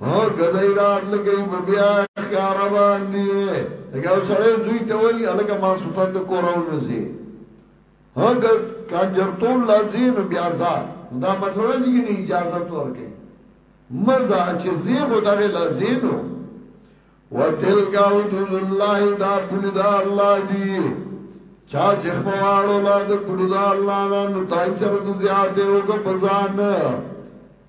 او کدی رات لګی په بیا خار باندې لکه سره زوی ته وای الګه ما سوتن د کوراو نزي هغه کانجرتون لازین بیا ځا دا مطلب نه چې نه اجازه ورکې مزه چې زی خو دغه لازینو وتلک حدود الله دا کلی دا الله دی چا چې خپواړو لا د کلی دا الله نه نو تای سره د زیاته او کو بزان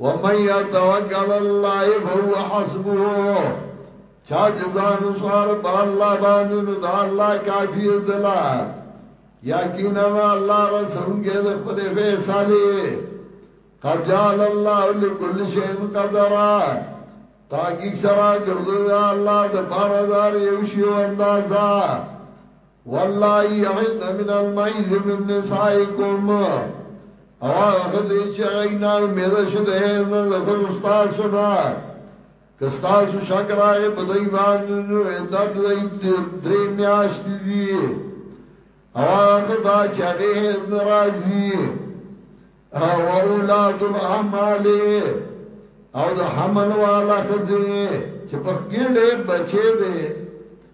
ومن يتوکل الله فهو حسبه چا جزان سوار با الله باندې نو دا الله کافی دلا یقینا الله رسون کې د خپل فیصله قد جعل الله لكل شيء قدرا تاګي سره ګرځي الله د بار دار یو شی اندازا والله یعن من المحیض من نسائکم او هغه خزه چې هغه نه امید شه د هیز نه د خزو ستاسو نه که ستاسو شک راغې په دای باندې نو عدت دای درې میاشتې دي او هغه خزه چې هغه هیز نه راځي او اولاد الاحمال او د حمل والا خزه چې په ګډه بچي دي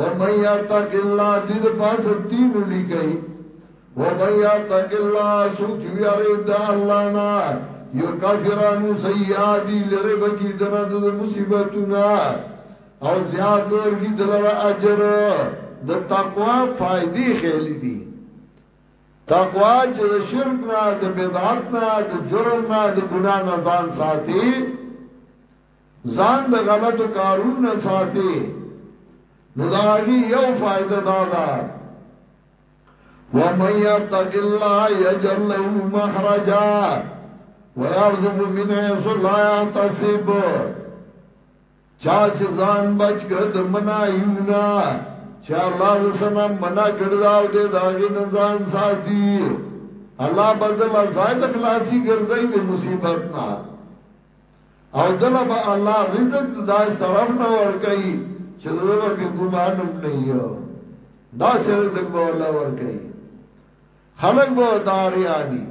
ومن یتق الله دې د پاسه تین لیکي ومن یتق الله سوچ ویاره د الله نه یو کافرانو سیادی لره بکی دنا د مصیبتونا او زیاد بور کی دلر اجر د تقوا فائدې خېلې دي تقوا چې د شرک نه د بدعت نه د جرم نه د ګنا نه ځان ساتي ځان د غلطو کارونو نه ساتي نو دا هغه یو فائدہ دا ده ومن يتق الله يجعل له مخرجا ويرزق من حيث لا يحتسب چا چې ځان بچ کړ د منایونا چې الله د سنا منا کړداو دې داغه نه ځان ساتي الله بدل زائد خلاصي ګرځي د مصیبت نه او ده له به الله رزق د داسې طرف نه ورکوي چې د ده به پې ګمان هم نه وي داسې رزق به الله ورکوي خلک به ورته اریاني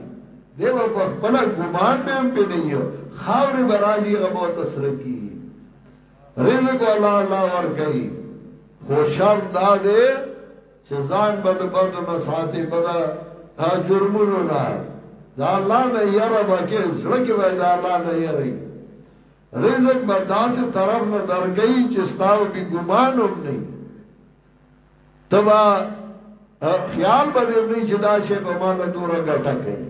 دی به په خپله ګمان به هم پې نه وي خاورې به راځي هغه به ورته سره کېږي رزق الله الله ورکوي خو شرط دا دی چې ځان به د بدو نه ساتې بد دا جرمونو نه د الله نه یره به کې زړه کې به د الله نه یری رزق به داسې طرف نه درکې چې ستاو به ګمان هم نه تبا خیال به دې نه چې دا شی به مال دوره ګټه کوي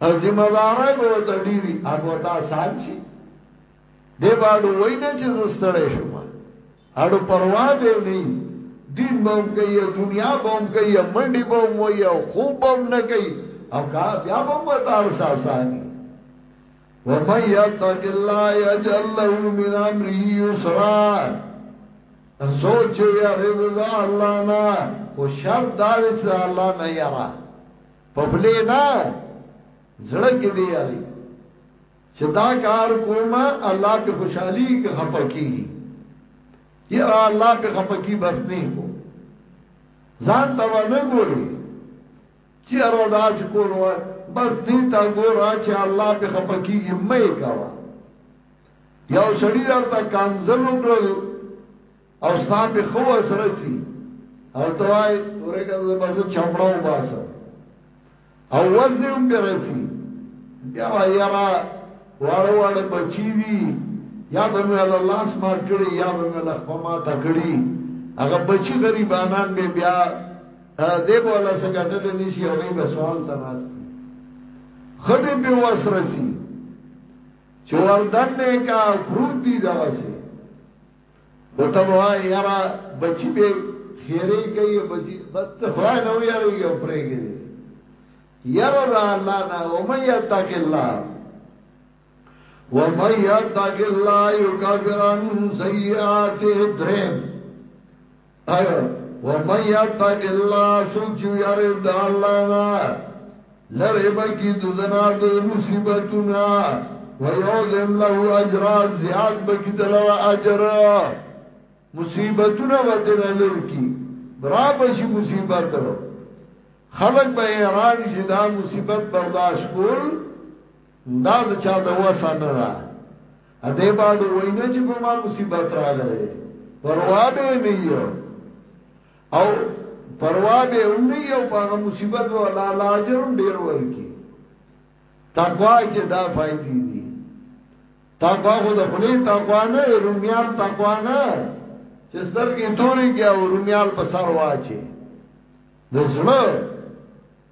او ذمہ دارای به ته ډیری هغه ته آسان شي دی باډو وینا چې زستړې شو ما اړو پروا به نه دین بوم کوي دنیا بوم کوي منډي بوم وي او خوب بوم نه کوي او کا بیا بوم تار ساسانی ومن یتق الله یجعل له من امره یسرا سوچ یا رضا الله نه کو شر دار چې الله نه یاره په خلی نه زړه کې دی یاري چې دا کار کوم الله په خوشحالي کې خپکی یا الله په خپکی بس نه کو ځان ته ونه ګوري چې اراده چې کول وای بس دې تا ګورا چې الله په خپکی یې مې کاوه یو سړی درته کانزل وکړو او ستا په خو سره سي او توای ورګه د بس چمړو باسه او وز دې هم برسي بیا وایرا واړو واړو بچی دي یا به مې الله لاس مات کړي یا به مې الله خپل ما تکړي هغه بچی غریبانان به بیا دې بوله څنګه ټل نشي او به سوال تناس خدای په وسرسي چوردن نه کا پروت دي دا وسه نو ته وای یاره بچی به خیره کوي بچی بس ته وای نو یاره یو پرېږي دي یاره دا الله نه او مې یتق الله ومن یتق الله یکفر عن سیئاته درم ومن یتق الله سوک چو یاری دا اللہ نا لرے بکی ددنا دے مصیبتونا ویعظم له اجرا زیاد بکی دلر اجر مصیبتونا ودنا لر کی برا بشی مصیبت خلق به ایران جدا مصیبت برداشت کول دا د چا د وسه نه ده. دی باډو وای نه چې په ما مصیبت راغلی پروا به نه یو او پروا به هم نه یو په هغه مصیبت به الله الله اجر هم ډېر ورکړي تقوا کې دا فائدې دي تقوا خو د خلی تقوا نه رومیال تقوا نه چې سترګې تورې کې او رومیال په سر واچي د زړه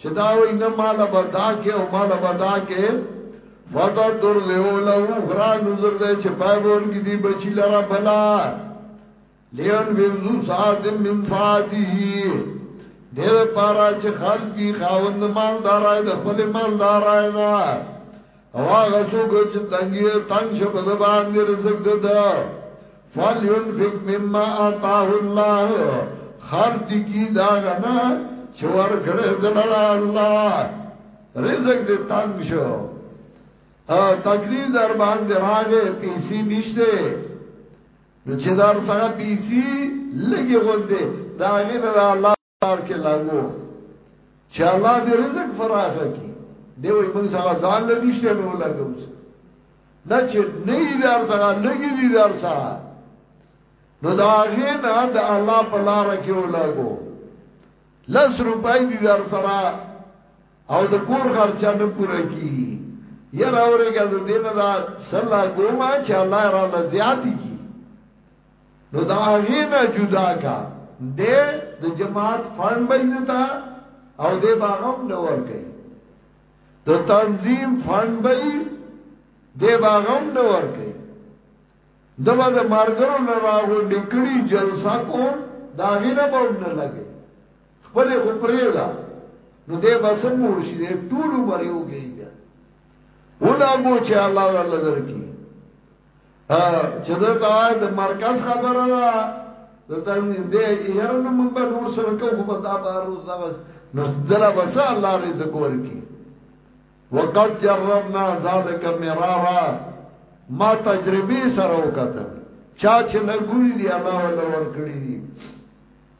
چې دا وای نه مال به دا کې او مال به دا کې فتا تر دیو له اخرى نظر دې چې پای ور کې دی بچی لرا بلا لیون وینزو ساعت من ساعتی دیر پارا چه خلق کی خاوند مالدار آئی دا خپل مالدار آئی دا او هغه څوک چې تنګي تنګ شه په زبان دې رزق ده ده فلينفق مما آتاه الله خرج کی دا غنا چور کړه دلرا الله رزق دې تنگ شو ا تکلیف در باندې راغې پیسې نشته نو چې دار څنګه پیسې لګي غوندې دا غنه الله کار کې لاګو چې الله دې رزق فراخ کړي دی وای موږ سره ځان لنیشته نو لګوس نه چې نه یې دار سره لګي دي دار سره نو دا غې نه د الله په لار کې ولګو لس روپۍ دي دار سره او د کور خرچه نه پوره کی یره اورېګه د دینه دا سلا ګوما چې الله را لزیاتی نو دا هغه نه جدا کا دې د جماعت فند بینتا او دې باغم نور کوي د تنظیم فند بې دې باغم نور کوي دغه د مارګرو نه راغونډې کړي جلسه کو دا غینه به نه لګي خپل خو پرې دا نو دې بسم ورشي دې ټول عمر یو گئی بیا ولا مو چې الله الله درکې چې زه ته د مرکز خبره ده د تنظیم دې یاره نو موږ به نور سره کو خو به دا به روز دا بس نو دلا بس الله رزق ورکی وقد جربنا ذلك مرارا ما تجربه سره وکړه چا چې لګوري دی الله ولا ورکړي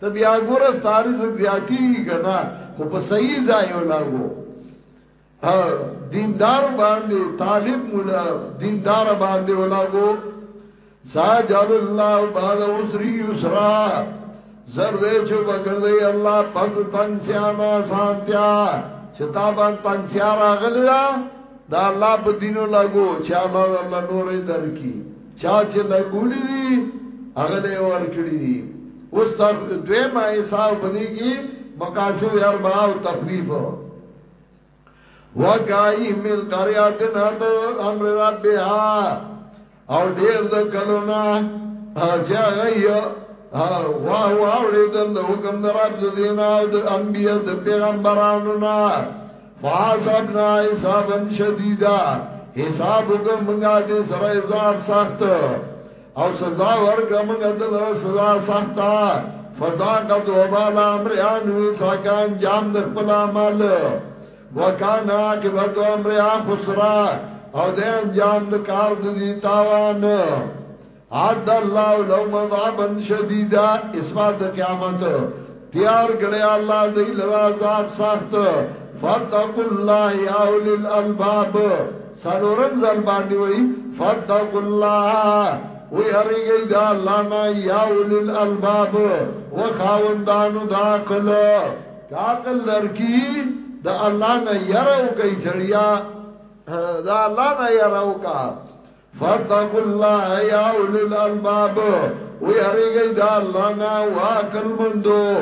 ته بیا ګوره ستا رزق زیاتیږي که نه خو په صحیح ځای ولاګو دیندار باندې طالب مولا دیندار باندې ولاګو ساجل الله بعد عسر یسرا زر دې چې وګرځي الله پس تنگ سیانا سانتیا چې تا باندې تنگ سیارا غللا دا الله په دینو لاګو چې الله الله نورې درکې چا چې لګولې دي هغه له ور کړی دي اوس تر دوی ما حساب بدی کی مقاصد اربع او تخفیف وکای من قریات نه ته امر ربها او ډیر د کلونا چې هغه یو وا واوړې د حکم درات دینه او د انبیو د پیغمبرانو نه فاصبنا حسابا شدیدا حساب وکړه مونږه دې سره حساب سخت او سزا ورکړه مونږه دل سزا سخت فزاقت وبال امر ان وی ساکان جام د خپل عمل وکانا عاقبت امر خسرا او د انجام د کار د دي تاوان عد الله لو مذعبا شدیدا اسفاد قیامت تیار کړی الله دې لرا عذاب سخت فتق الله یا اول الالباب سنورم زل باندې وای فتق الله و یریږي دا الله نه یا اول الالباب و خاوندانو دا عقل عقل درکی دا الله نه یره او کوي سړیا دا الله نه یره او کا فاتقوا الله یا اولو الالباب او یریږي دا الله نه واکل مندو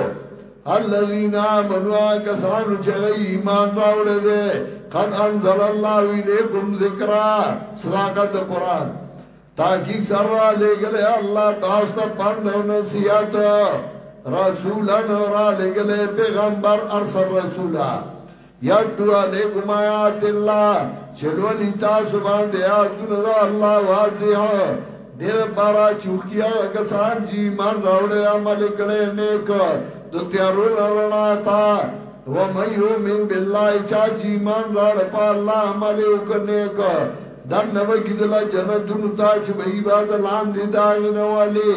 الذين امنوا کسان چې ایمان راوړل دي قد انزل الله الیکم ذکرا صداقت قران تاکي سره لګل الله تاسو ته پند او نصیحت رسولان را لګل پیغمبر ارسل رسولا یتلو علیکم آیات الله چلو علی تاسو باندې آیاتونه دا الله واضح دیر بارا چوکیا کسان جی ایمان راوړې عمل کړي نیک د تیارو نرنا تا و مې یو من بالله چا جی ایمان راړ په الله عمل وکنه دن نبا کی دلا جنتون تا چه بئی باد لاندی داغن والی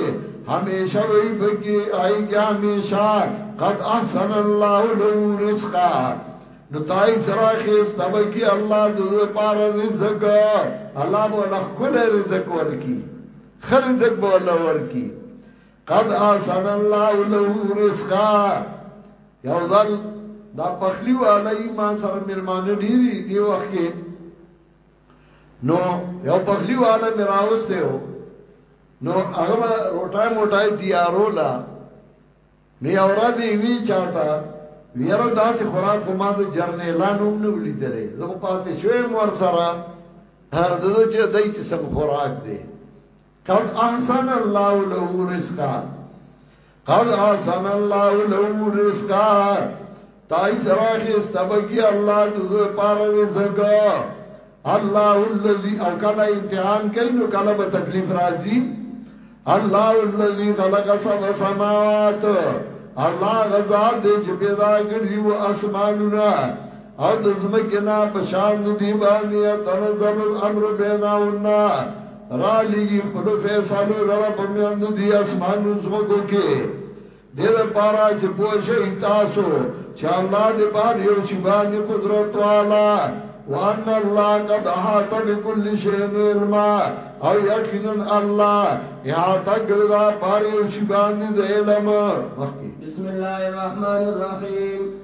ہمیشہ وئی پکی آئی کیا ہمیشہ قد احسن اللہ لو رزقا نو تای سرا خیز تبکی اللہ دز پار رزق اللہ بولا خل رزق ورکی خل رزق بولا ورکی قد احسن اللہ لو رزقا یو ذل دا پخلی والا ایمان سره ملمانه ډیری دی وخت کې نو یو پخلی والا مې راوسته و نو هغه به روټای موټای تیارولا نو یو را دی وی چاته ویره داسې خوراک خو ما د جرنیلان هم نه ولیدلې زه خو پاتې شوم ور سره دغه چې دای چې سم خوراک دی قد احسن الله له رزقا قد احسن الله له رزقا تای سواخ استبکی الله د پار رزق الله الذي او کله امتحان کینو کله به تکلیف راځي الله الذي خلق سبع سماوات الله غزا دې چې پیدا کړی و اسمانونه او د زمکه نه په شان دي باندې تنزل الامر بینهن را لګي په فیصلو لره په میاند دي اسمان زمکو کې دیر پارا چې پوښي تاسو چې الله دې بار یو شی باندې قدرت والا وان الله قد احاط بكل شيء علما او یقینا الله احاطه کړی دا بار یو شی باندې علم بسم الله الرحمن الرحیم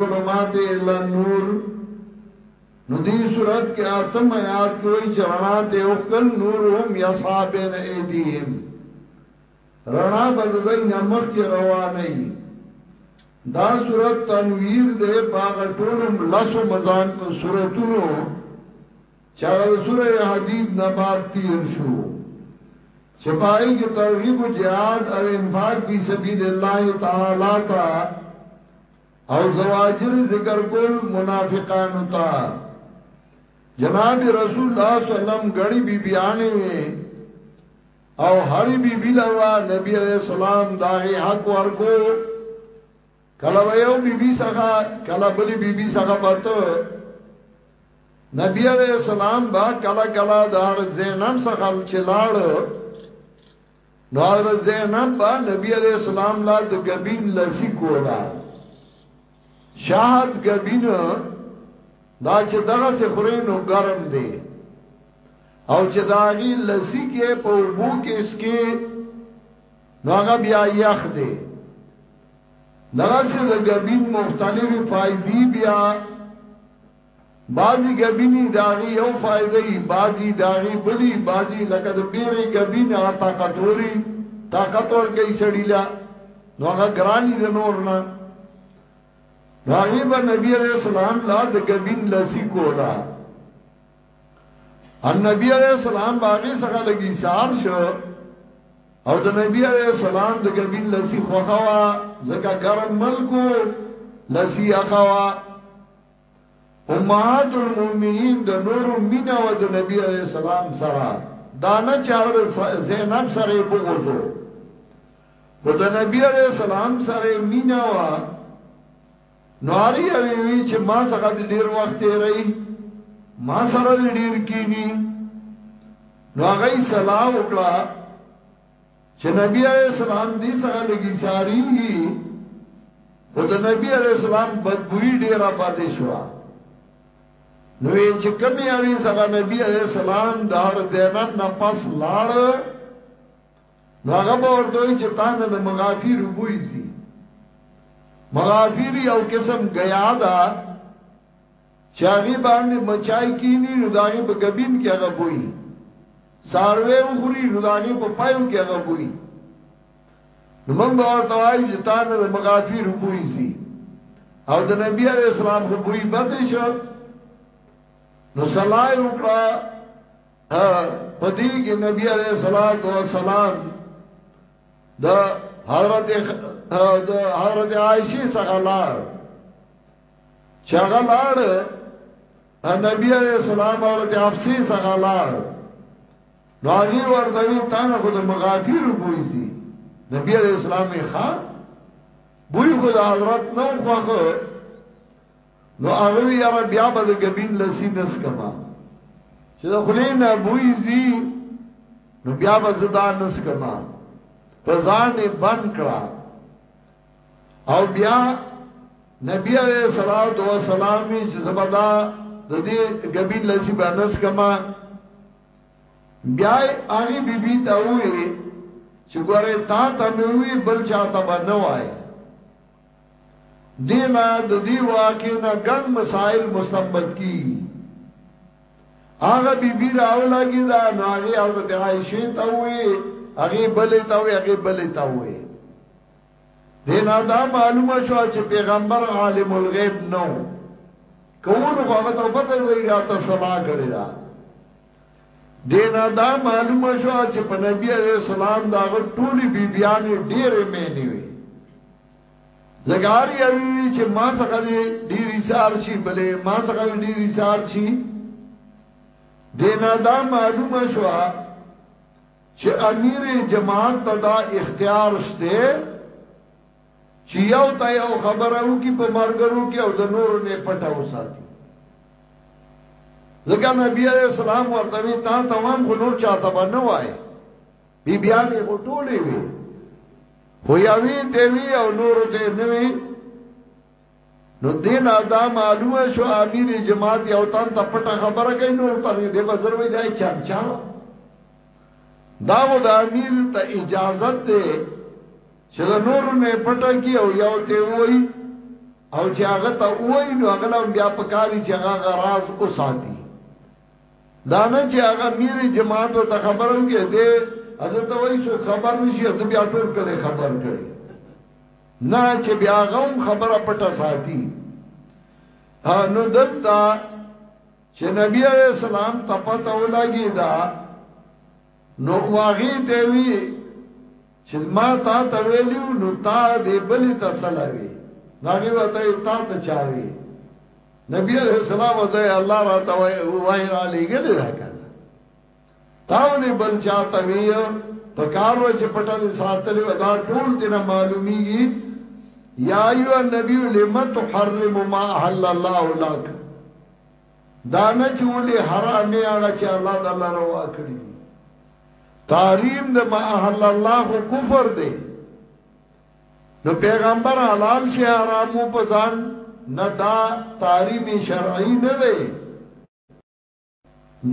معلومات یې لا نور نو دی صورت کې آتم آیات کې وایي چې رڼا ته وکړ نورهم یسعا بین ایدیهم رڼا به د دای نه مخ کې روانه ای دا صورت تنویر ده باغ ټولم لاسو مزان صورتونو چاغه د سوره حدید نه بعد تیر شو چپای کې ترغیب جهاد او انفاق فی سبیل الله تعالی تا او زواجر ذکر کول منافقانو ته جناب رسول الله صلی الله علیه وسلم غنی بی بیانې وي او هر بی بی لوا نبی علیہ السلام داغي حق ورکو کله به یو بی بی څخه کله بلی بی بی څخه پته نبی علیہ السلام با کله کله دار زینب څخه چلاړ نو حضرت زینب با نبی علیہ السلام لا د غبین لسی کولا شاهد غبین دا چې دغه سه خورینو ګرم دی او چې داغي لسی کې په وبو کې اس کې نو هغه بیا یخ دی دغه سه د غبین مختلفې فائدې بیا بعضی ګبینی د هغې یو فایده وي، بعضی د هغې بل وي، بعضی لکه د بېرې ګبین هغه طاقتور وي، طاقت ورکوي سړي له، نو هغه ګران وي د نور نه. نو هغې به نبي علیه السلام له د ګبین لسی کوله. ان نبی علیہ السلام باغی څخه لګی سار شو او د نبی علیہ السلام د ګبین لسی خوخوا زکه ګرم ملکو لسی اخوا امهات المؤمنین د نورو مینه وه د نبی علیه السلام سره دا نه چې حضرت زینب سره یې بغض و خو د نبی علیه السلام سره یې مینه وه نو هر یوې وي چې ما څخه دې ډېر وخت تېری ما سره دې ډېر کینی نو هغه یې صلاح وکړه چې نبی عليه السلام دې څنګه لګي ساريږي خو د نبی عليه السلام بدبوئی ډیره بد شو نو چې کمی اوی څنګه نبی عليه السلام دار دینن نه پس لاړ نو هغه ورته چې تا نه د مغافي ربوي زی مغافیر یو قسم گیا دا چې هغه باندې مچای کینی نو داغه په غبین کې هغه بوئی ساروی وخوري نو داغه په پایو کې هغه بوئی نو موږ به ورته وایو چې تا نه د مغافیر بوئی سي او د نبی علی السلام خو بوئی بد شو نو صلای وکړه پدې کې نبی علی الصلوات و سلام د حضرت د حضرت عائشه څخه لار چې هغه لاړ نبی علیہ السلام او د اپسی څخه لاړ نو هغه ورته وی تانه خو د مغافیر بوزي نبی علیہ السلام یې ښا بوی خو د حضرت نو خوخه نو هغه وی یاره بیا به د غبین لسی نس کما چې د خلین بوی زی نو بیا به زدا نس کما په ځان بند کړه او بیا نبی علیہ الصلوۃ والسلام چې زبدا د دې غبین لسی بنس کما بیا هغه بیبي ته وې چې ګوره تا ته مې وې بل چا ته باندې وای دینا د دې واقع نه ګڼ مسائل مستنبط کی هغه بیبي راولګي دا نو هغه حضرت عائشه ته وې هغه بلې ته وې هغه بلې ته وې دینا دا معلومه شو چې پیغمبر عالم الغیب نو کوون خو هغه ته پته دی راته صلاح کړی دا دینا دا معلومه شو چې په نبی علیہ السلام دا ټولي بیبیانې ډېرې مېنې وي زګاری وی چې ما څخه ډېری سار شي بلې ما څخه ډېری سار شي دینا دا معلومه شو چه امیر جماعت ته دا اختیار شته چه یو تا یو خبره او کی په مرګرو کی او د نورو نه پټه او ساتی ځکه نبی علیہ السلام ورته وی تا توام خو نور چاته باندې وای بی بیان یې ټولې وی خو یاوی ته وی او نور ته نه وی نو دین ادا معلومه شو امیر جماعت یو تن ته پټه خبره کوي نور ته دې بازار وای دی چمچا دا و د امیر ته اجازه ده چې د نور نه پټه کی او یو ته وای او چې هغه ته وای نو هغه لم بیا پکاري چې هغه راز اوساتی دا نه چې هغه امیر جماعت ته خبره وکړي دې حضرت وای سو خبر نشي ته بیا ټول کله خبر کړي نه چې بیا هغه هم خبره پټه ساتي نو دلته چې نبی عليه السلام تپته ولګي دا نو واغی ته وی چې ما تا ته ویلو نو تا دې بلی تسلوي ناغي وته تا ته چاوي نبی عليه السلام وته الله را ته وای را لګل راکړه تا ولې بل چاته وی پکار و چې پټه دې ساتلې و دا ټول دې نه معلومیږي یا ایو النبی لم تحرم ما احل الله لك دا نه چې ولې حرامه هغه چې الله د الله روا کړی تحریم د ما احل الله کفر دی نو پیغمبر حلال شي حرامو پسان نه دا تحریم شرعي نه دی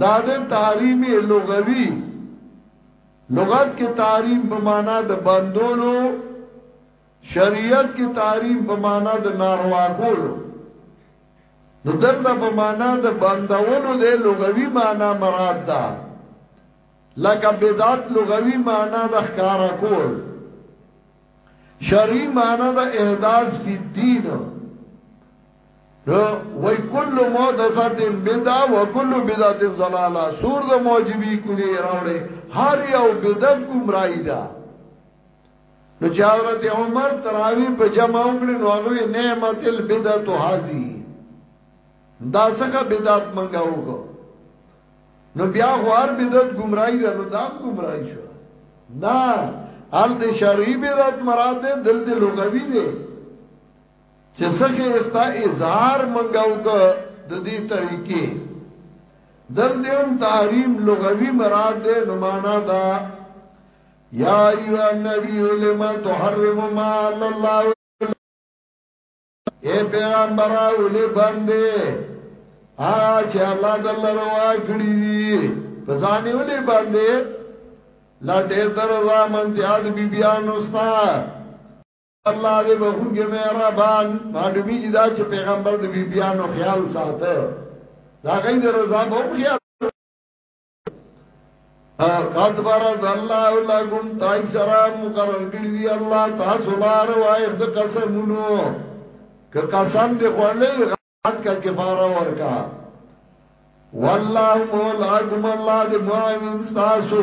دا د تحریم لغوی لغت کې تحریم په معنا د بندولو شریعت کې تحریم په معنا د ناروا کولو نو دلته په معنا د بندولو د لغوی معنا مراد ده لکه بدعت لغوی معنا د ښکارا کول شرعی معنا د احداث فی الدین وای کل محدثات بدعه وکل بدعت ضلاله سور د موجبی کلی راوړي هر یو بدعت گمراهی ده نو چې حضرت عمر تراوی په جمع وکړي نو هغه نعمت البدعه هذه دا څنګه بدعت منګه وکړو نو بیا خو هر بدعت گمراهی ده نو دا گمراهی شو نه هر د شرعي بدعت مراد ده دل د لغوي ده چې څخه استا اظهار منګاو ک د دې طریقې دل دیوم تحریم لغوی مراد دې نو معنا دا یا ایو النبی لما تحرم ما الله اے پیغمبر اولی باندې ا چې الله د لروا کړی په ځانې اولی باندې لا ډېر درځه من ته اد بیبیانو ستا الله دې بخونکی مهربان معلومیږي دا چې پیغمبر د بیبیانو خیال ساته دا غي د رضا به هم خیال قد برد الله لكم تای سره مقرر کړی دی الله تاسو لار وایخ د قسمونو که قسم دی خورلې حق کفاره ورکا والله مولاکم الله دې معاون تاسو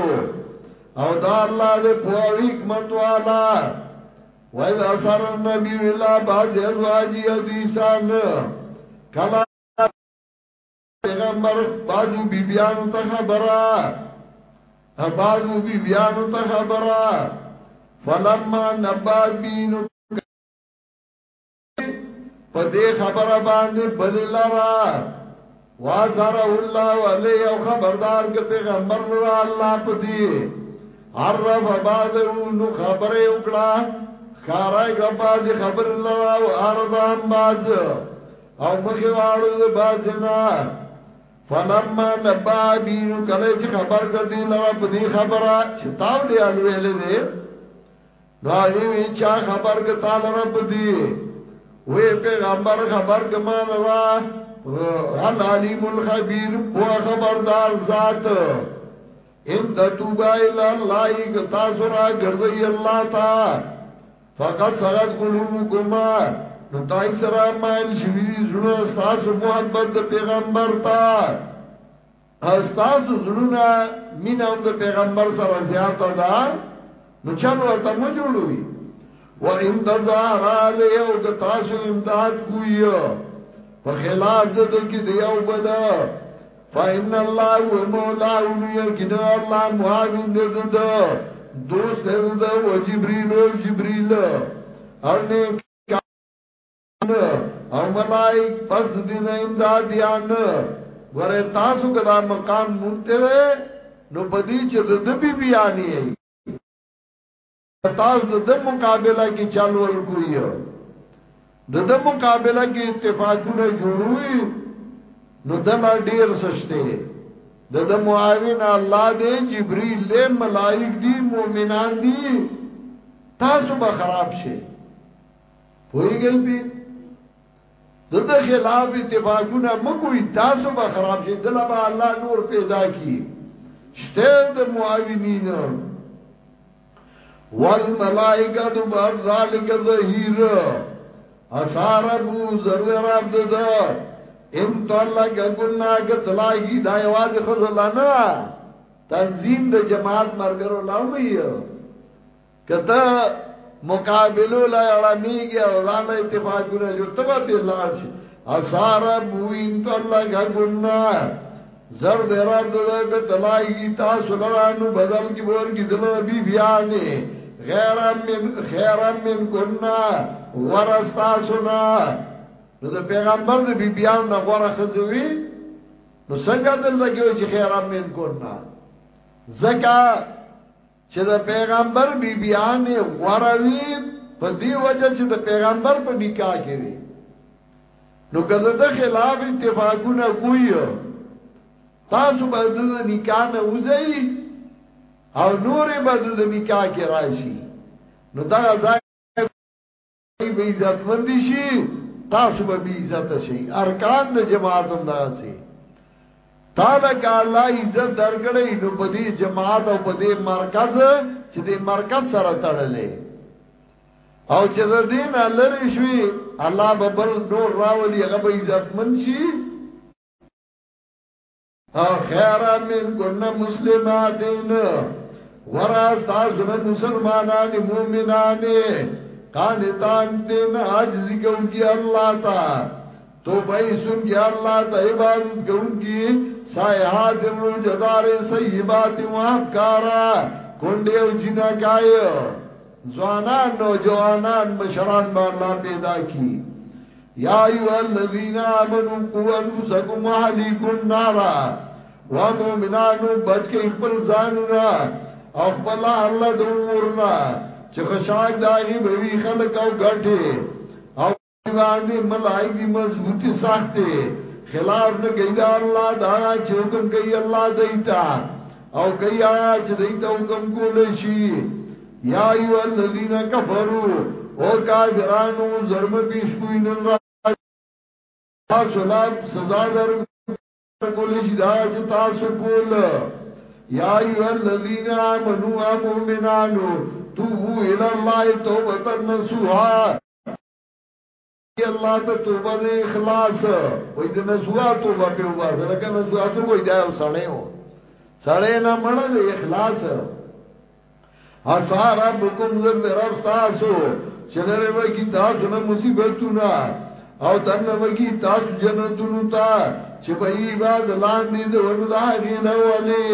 او دا الله دې په حکمت والا وای دا سر نبی ویلا باز ازواجی حدیثان کلا پیغمبر بازو بی بیانو تا خبرا بازو بی بیانو تا خبرا فلما نباد بینو په دې خبره باندې بل لرا وازر الله علی او خبردار ک پیغمبر لرا الله په دې عرف بعد نو خبره وکړه خارای ک بعد خبر لرا او ارضان بعد او مخه واړو د بعد نه فلما نبا بینو کله چې خبر کړ دې لرا په دې خبره چې تاو دی الویل دې نو هغه وی چا خبر ک تعالی رب دی وی پیغمبر خبر ک ما لرا العلیم الخبیر په خبردار ذات ان تتوبا الى الله ک تاسو را ګرځي الله تا فقط سغت قلوبکما نو تای سره مایل شوی زړه تاسو محبت پیغمبر تا ستاسو زړونه مینه هم د پیغمبر سره زیاته ده نو چل ورته مو جوړوي و ان تظاهر علی او که تاسو امداد کوی په خلاف د دې کې دی او بل فإن الله هو مولا یقینا الله معاون دې ده دوست دې ده او جبريل او جبريل او نه او ملائک پس دین امدادیان ګوره تاسو کدا مقام مونته ده نو پدی چې د دبی بیانی ای تاسو د دم مقابله کې چلول کوی د دم مقابله کې اتفاقونه جوړوي نو دلا ډیر سشته د د معاون الله دی جبرئیل دی ملائک دی مؤمنان دی تاسو به خراب شئ پویګی پی دته خلاف اتفاقونه مکوې تاسو به خراب شي دله به الله نور پیدا کی شته د معاونین والملائکه د بعد ذالک ظهیر اثار ابو ذر رب دد ان طلق قلنا قتلاقی دا یواز خزو لنا تنظیم د جماعت مرګرو لاوی کته مقابلو لا اړمیږي او ځان له اتفاقونه جوړ تبا به لاړ شي اثار بوین کله غګنا زر درا د به تلای تاسو لرانو بدل کی بور کی دل بی بیانه غیر من خیر من کنا ورستا سنا نو د پیغمبر د بی بیان نه غره خزوی نو څنګه دلته کې چې خیر من کنا زکه چې د پیغمبر بیبیانې غوره وي په دې وجه چې د پیغمبر په نکاح کې وي نو که د خلاف اتفاقونه کوی تاسو به د نکاح نه وځئ او نورې به د نکاح کې راشي نو دا ځای دی به عزت مند شي تاسو به بی عزت شي ارکان د جماعت هم داسي تعالی کا الله عزت درکړي نو په دې جماعت او په دې مرکز چې دې مرکز سره تړلې او چې د دین لری شوی الله به بل نور راولي هغه به عزت مند شي او خیرا من کن مسلماتین وراز تاسو نه مسلمانان مومنان قانتان دین عاجزی کوونکی الله تا توبه سنگی الله تا عبادت کوونکی سایحات رو جدار سیبات و افکارا کونډي او جنکای ځوانان نوجوانان مشران به الله پیدا کی یا ایو الذین آمنو قو انفسکم و حلیکم نارا و مومنانو بچ کے اخبر زانونا اخبر اللہ دو مورنا چه خشاک داغی بوی خلق او گٹھے او دیوانی ملائک دی مضبوطی ساختے خلاف نہ گئی دا اللہ دا چه حکم گئی اللہ دیتا او کئی آیا چه دیتا حکم کولے شی یا ایو الذین کفرو او کافرانو ظلم پیش کوئی نن را تاسو لاب سزا در کولے شی دا چه تاسو کول یا ایو الذین آمنو آمومنانو توبو الاللہ توبتا نسوحا الله ته توبه د اخلاص وای د نسوا توبه په وبا سره کنه نسوا سو کوی دا سړی و سړی نه مړ د اخلاص اسار ربکم زر در رب تاسو چلر وکی تاسو نه مصیبتونه او تن وکی تاسو جنتونو ته چې په ایباد لاندې د ونو دا غینه والی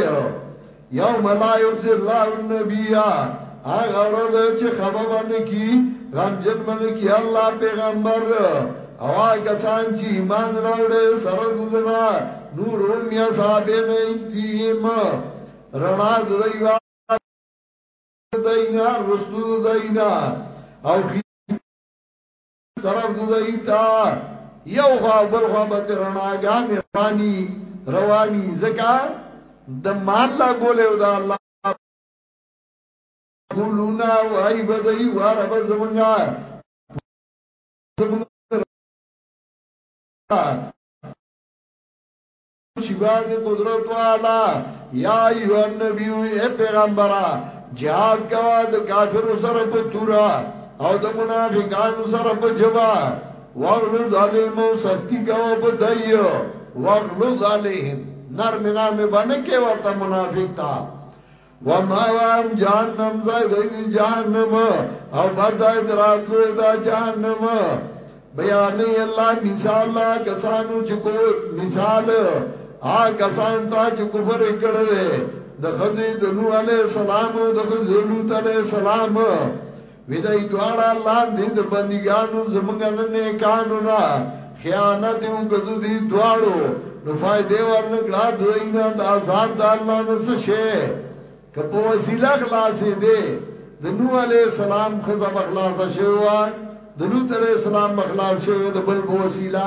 یوم لا یخزی الله النبی هغه ورځ چې خبر باندې کی غم جن باندې کی الله پیغمبر او هغه کسان چې ایمان راوړې سره دنا نور هم یا صاحب نه دیم رڼا دیوا دینا رسول دینا او طرف ځای تا یو خوا بل خوا به رڼاګانې رواني رواني ځکه د مال لا ګولې او د الله ګولونه وای بدای وار به زمونږه چی باندې قدرت والا یا ایو النبی اے پیغمبرا جهاد کوا د کافر سره په تورا او د منافقانو سره په جبا واغلظ علیهم او سختی کوا په دایو واغلظ علیهم نرم نرم باندې کې ورته منافق تا وما وام جهنم زای د جهنم او بځای دراتو دا جهنم بیان الله مثال لا کسانو چې کو مثال آ کسان تا چې کفر کړل د خزې د نوح عليه السلام او د خزې لوط عليه السلام وی دای دواړه لاندې د بندګانو زمونږ نه نه کانو نه خیانت یو کدو دی دواړو نو فائدې ورنګړه دوینا د عذاب د الله نه څه شي کپو وسیله خلاصې دي د نو علی السلام خزه بخلاصه شوی و د لوط علی السلام مخلاص شوی د بل په وسیله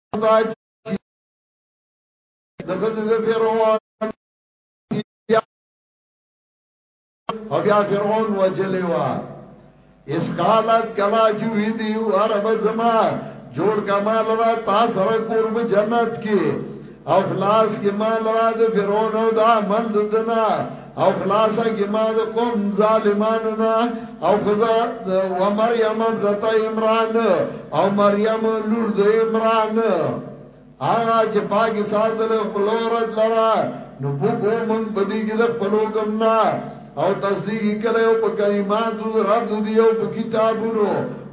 دا چې دغه څه فرعون او بیا فرعون وجلې وا اس قالت کلا چې وی دی او عرب زما جوړ کمال را تا سره قرب جنت کې او خلاص کې مال را د فرعون او دا مند دنا او خلاصا کی ما د قوم ظالمانو نا او خزا و مریم ابنت عمران او مریم لور د عمران آغا چې پاکی ساتل خلورت لرا نو بوکو من بدی کی د خپلو کمنا او تصدیق کله او په کلمات د رب د دی او په کتابونو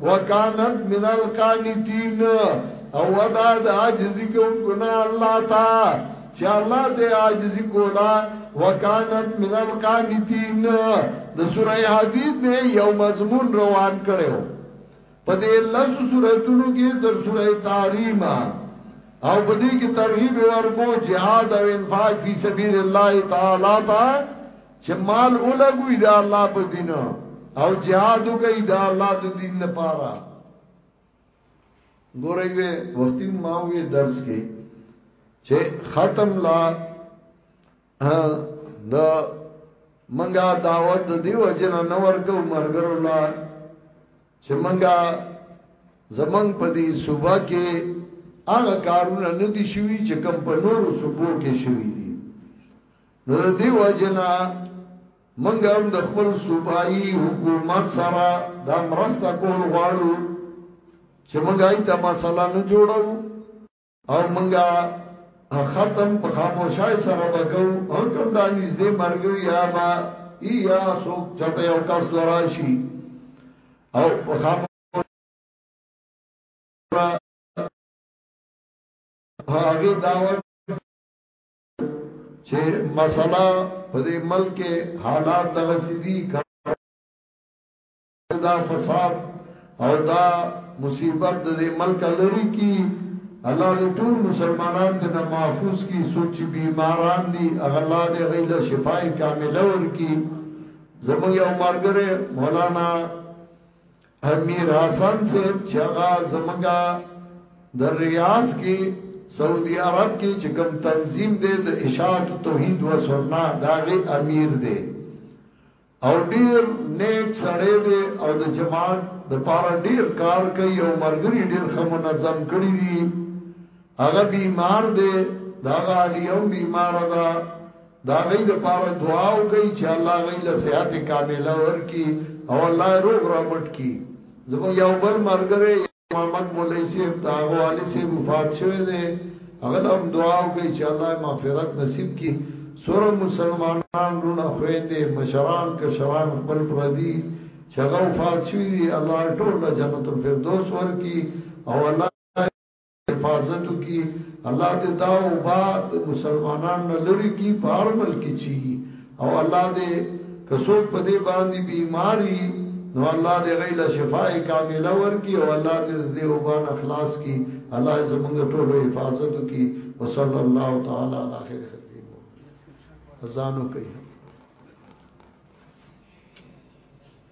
وکانت من القانتین او ودا د عاجزی کوونکو نه الله تعالی چې الله ته عاجزي کولا وکانت من القانتين د سوره حديد نه یو مضمون روان کړو په دې لږ سوراتونو کې تر سوره تحریم او په دې کې ترغیب ورکو jihad او انفاق فی سبیل الله تعالی تا چې مال اولګوي دا الله په دین او jihad کوي دا الله د دین لپاره ګورې وې وختي ما وې درس کې چې ختم لا د منګه دعوت دی وجنه نور کو مرګر الله چې منګه زمنګ په دې صوبه کې هغه کارونه نه دي شوي چې کم په نورو صوبو کې شوي دي نو د دې وجنه موږ هم د خپل صوبايي حکومت سره دا مرسته کول غواړو چې موږ هغه ته مسله نه جوړو او موږ ختم په خاموشای سره وکاو او ټول دا نږدې مرګ یا با یا څوک چرته یو کس لراشي او په خاموش هغه دعوت چې مسله په دې ملک حالات دغه سيدي دا فساد او دا مصیبت د دې ملک لري کی الله دې ټول مسلمانان ته محفوظ کی سوچ بیماران دي اغلا دې غیله شفای کامله ور کی زموږ یو مرګره مولانا امیر حسن صاحب چې هغه زمونږه د ریاض کې سعودي عرب کې چې کوم تنظیم دی د اشاعت توحید و سنت داغه امیر دی او ډیر نیک سړی دی او د جماعت د پاره ډیر کار کوي او مرګري ډیر خمو نظم کړی دی هغه بیمار دی دا هغه اهلیه هم بیماره ده د هغې لپاره دعا وکړئ چې الله هغې له صحت کامله ورکړي او الله یې روغ رامټ کړي زموږ یو بل ملګری محمد مولوي صاحب د هغه والي صاحب وفات شوی دی هغه له هم دعا وکړئ چې الله یې مغفرت نصیب کړي سوره مسلمانان رونه خويندې مشران کشران خپل پردي چې هغه وفات شوي دي الله ټول جنت الفردوس ورکړي او الله حفاظت وکړي الله دې دا وبا د مسلمانان نه لری کی په هر ملک چی او الله دې کڅوک په دې باندې بیماری نو الله دې غیله شفاء کامله ورکی او الله دې دې وبا نه خلاص کی الله زمونږ ټولو حفاظت وکړي وصلی الله تعالی علی خیر خلق ځانو کوي